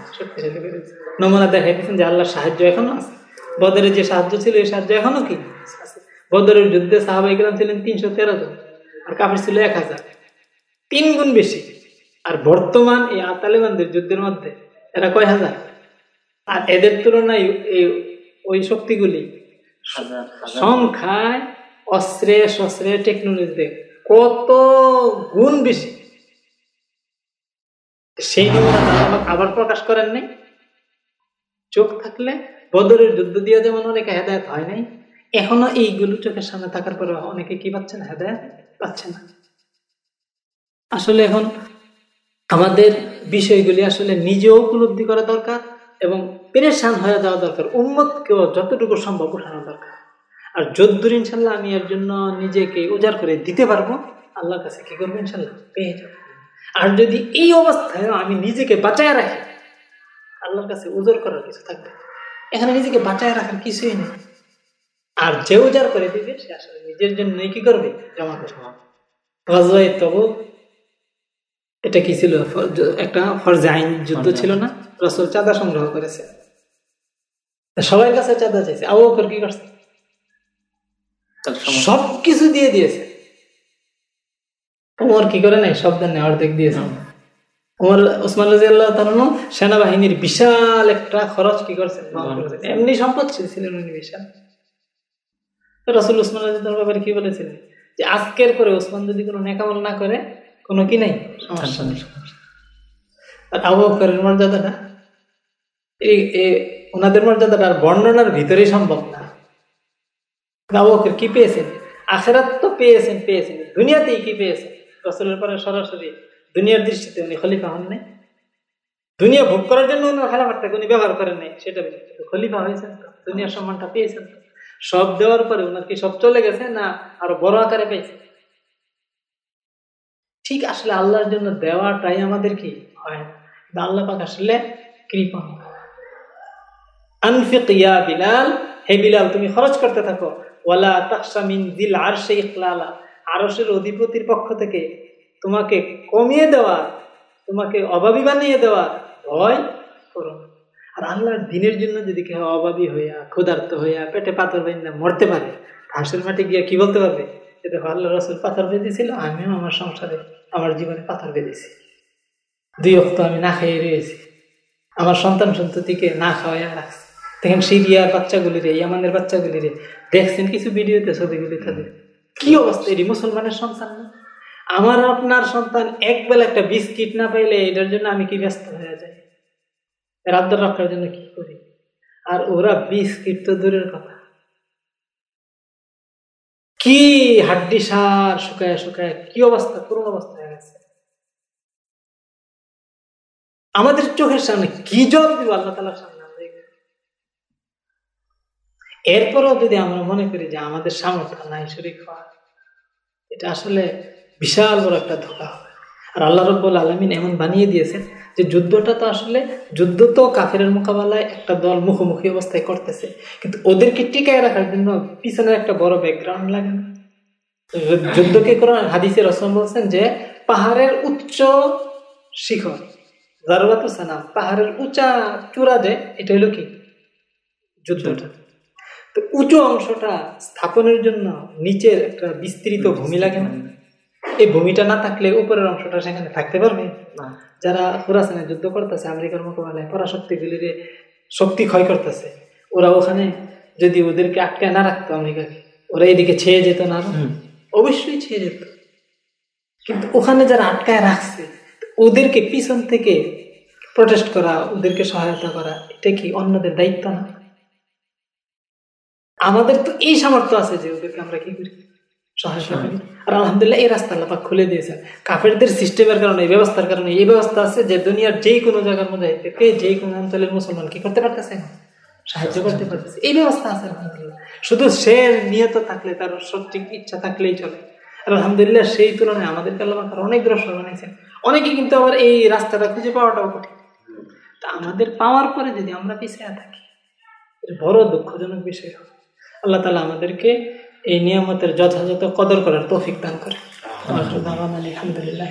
নমুনা দেখাই দিয়েছেন যে আল্লাহর সাহায্য এখনও আছে। বদরের যে সাহায্য ছিল, এই সাহায্য এখনও কি? বদরের যুদ্ধে সাহাবাই গেলাম ছিলেন তিনশো তেরো জন, আর কাফির ছিল এক হাজার। তিন গুণ বেশি। আর বর্তমান এই তালেবানদের যুদ্ধের মধ্যে এরা কয় হাজার? আর এদের তুলনায় এই ওই শক্তিগুলি সংখ্যায় অস্ত্রে শস্ত্রে টেকনোলজিতে কত গুণ বেশি। সেই পাক আবার প্রকাশ করেন নাই। চোখ থাকলে বদরের যুদ্ধ দিয়ে যেমন অনেকে হেদায়ত হয় নাই এখনও এইগুলো চোখের সামনে থাকার পরে অনেকে কি পাচ্ছে না? হেদায়ত পাচ্ছে না। আসলে এখন আমাদের বিষয়গুলি আসলে নিজেও উপলব্ধি করা দরকার এবং পেরেশান হয়ে যাওয়া দরকার, উম্মতকেও যতটুকু সম্ভব উঠানো দরকার। আর যদ্দুর ইনশাল্লাহ আমি এর জন্য নিজেকে উজাড় করে দিতে পারব, আল্লাহর কাছে কি করব ইনশাল্লাহ? পেয়ে যাব। আর যদি এই অবস্থায় আমি নিজেকে বাঁচায় রাখি, আল্লাহর কাছে উজোর করার কিছু থাকবে। এখানে নিজেকে বাঁচায় রাখার কিছুই নেই। আর যে উজাড় করে দিবে, সে আসলে নিজের জন্য কি করবে? জমা করবে। এটা কি ছিল? একটা ফরজে আইন যুদ্ধ ছিল না? রসুল চাঁদা সংগ্রহ করেছে। তা সবার কাছে চাঁদা চাইছে। আবু বকর কি করছে? সব কিছু দিয়ে দিয়েছে। ওমর কি করে নাই? সব দেন অর্ধেক দিয়েছে। ওমর ওসমান রাজি আল্লাহ সেনাবাহিনীর বিশাল একটা খরচ কি করছেন? এমনি সম্পদ ছিল- ছিলেন উনি বিশাল। রসুল ওসমান রাজি আল্লাহর ব্যাপারে কি বলেছিলেন? যে আজকের পরে ওসমান যদি কোনো নেকামল না করে কোনো কি নাই? সমস্যা আর আবু বকরের মর্যাদাটা? এই ওনাদের মর্যাদাটা আর বর্ণনার ভিতরেই সম্ভব না। আবু বকর কি পেয়েছেন? আখেরাত তো পেয়েছেন পেয়েছেন। দুনিয়াতেই কি পেয়েছেন? রসুলের পরে সরাসরি দুনিয়ার দৃষ্টিতে উনি খলিফা হন নাই। দুনিয়া ভোগ করার জন্য উনি খেলাফাটটাকে উনি ব্যবহার করেন নাই, সেটা খলিফা হয়েছেন দুনিয়ার সম্মানটা পেয়েছেন সব দেওয়ার পরে ওনার কি সব চলে গেছে না আরও বড় আকারে পেয়েছে ঠিক আসলে আল্লাহর জন্য দেওয়াটাই আমাদের কি হয়? না আল্লাহ পাক আসলে কৃপা আনফিক ইয়া বিলাল, হে বিলাল, তুমি খরচ করতে থাকো। ওয়ালা তাকসা মিন দিল আরশে ইখলালা। আরশের অধিপতির পক্ষ থেকে তোমাকে কমিয়ে দেওয়া, তোমাকে অভাবী বানিয়ে দেওয়া ভয় করো আর আল্লাহর দিনের জন্য যদি কেউ অভাবী হইয়া, ক্ষুধার্ত হইয়া, পেটে পাথর বেঁধে মরতে পারে হাঁসের মাঠে গিয়া কি বলতে পারবে? যে দেখো আল্লাহ রসুল পাথর বেঁধেছিল, আমিও আমার সংসারে আমার জীবনে পাথর বেঁধেছি। দুই অক্ত আমি না খেয়ে রয়েছি। আমার সন্তান সন্ততিকে না খাওয়াইয়া রাখছি দেখেন সিরিয়ার বাচ্চাগুলি রে, ইয়ামানের বাচ্চাগুলি রে। দেখছেন কিছু ভিডিওতে, ছবিগুলি তাদের। কি অবস্থা এটি? মুসলমানের সন্তান না? আমার আপনার সন্তান এক বেলা একটা বিস্কিট না পাইলে এটার জন্য আমি কি ব্যস্ত হয়ে যাই? রাদ্য রক্ষার জন্য কি করি? আর ওরা বিস্কিট তো দূরের কথা। কি হাড্ডি সার, শুকায় শুকায় কি অবস্থা, করুণ অবস্থা হয়ে গেছে। আমাদের চোখের সামনে কি জল দিব আল্লাহ তালার সামনে এরপরেও যদি আমরা মনে করি যে আমাদের সামর্থ্য নাই শরীর খাওয়া এটা আসলে বিশাল বড় একটা ধোকা হবে। আর আল্লাহ রব্বুল আলমিন এমন বানিয়ে দিয়েছেন যে যুদ্ধটা তো আসলে, যুদ্ধ তো কাফের মোকাবেলায় একটা দল মুখোমুখি অবস্থায় করতেছে। কিন্তু ওদেরকে টিকায় রাখার জন্য পিছনের একটা বড় ব্যাকগ্রাউন্ড লাগে না। যুদ্ধকে কোরআন হাদিসের রসম বলছেন যে, পাহাড়ের উচ্চ শিখর জারুয়াতু সানাম, পাহাড়ের উঁচা চূড়া যে, এটা হলো কি? যুদ্ধটা। তো উঁচু অংশটা স্থাপনের জন্য নিচের একটা বিস্তৃত ভূমি লাগে না। এই ভূমিটা না থাকলে উপরের অংশটা সেখানে থাকতে পারবে? না। যারা খোরাসানে যুদ্ধ করতেছে আমেরিকার মোকাবেলায় পরাশক্তিগুলির শক্তি ক্ষয় করতেছে ওরা ওখানে যদি ওদেরকে আটকায় না রাখতো আমেরিকাকে ওরা এদিকে ছেয়ে যেত না অবশ্যই ছেয়ে যেত। কিন্তু ওখানে যারা আটকায় রাখছে ওদেরকে পিছন থেকে প্রটেস্ট করা ওদেরকে সহায়তা করা এটা কি অন্যদের দায়িত্ব না? আমাদের তো এই সামর্থ্য আছে যে ওদেরকে আমরা কি করি? আর আলহামদুলিল্লাহ এই রাস্তা আল্লাহ খুলে দিয়েছেন কাফেরদের সিস্টেমের কারণে এই ব্যবস্থার কারণে এই ব্যবস্থা আছে যে দুনিয়ার যেই কোনো জায়গার মধ্যে থেকে কোনো অঞ্চলের মুসলমান কি করতে পারতেছে? সাহায্য করতে পারতেছে। এই ব্যবস্থা আছে আলহামদুলিল্লাহ। শুধু সে নিয়ত থাকলে তার সঠিক ইচ্ছা থাকলেই চলে। আর আলহামদুলিল্লাহ সেই তুলনায় আমাদেরকে আল্লাহ অনেক দ্রশ্য বানিয়েছেন অনেকে কিন্তু আবার এই রাস্তাটা খুঁজে পাওয়াটাও কঠিন। তা আমাদের পাওয়ার পরে যদি আমরা পিছিয়ে থাকি বড় দুঃখজনক বিষয় হবে। আল্লাহ তালা আমাদেরকে এই নিয়ামতের যথাযথ কদর করার তৌফিক দান করে। আলহামদুলিল্লাহ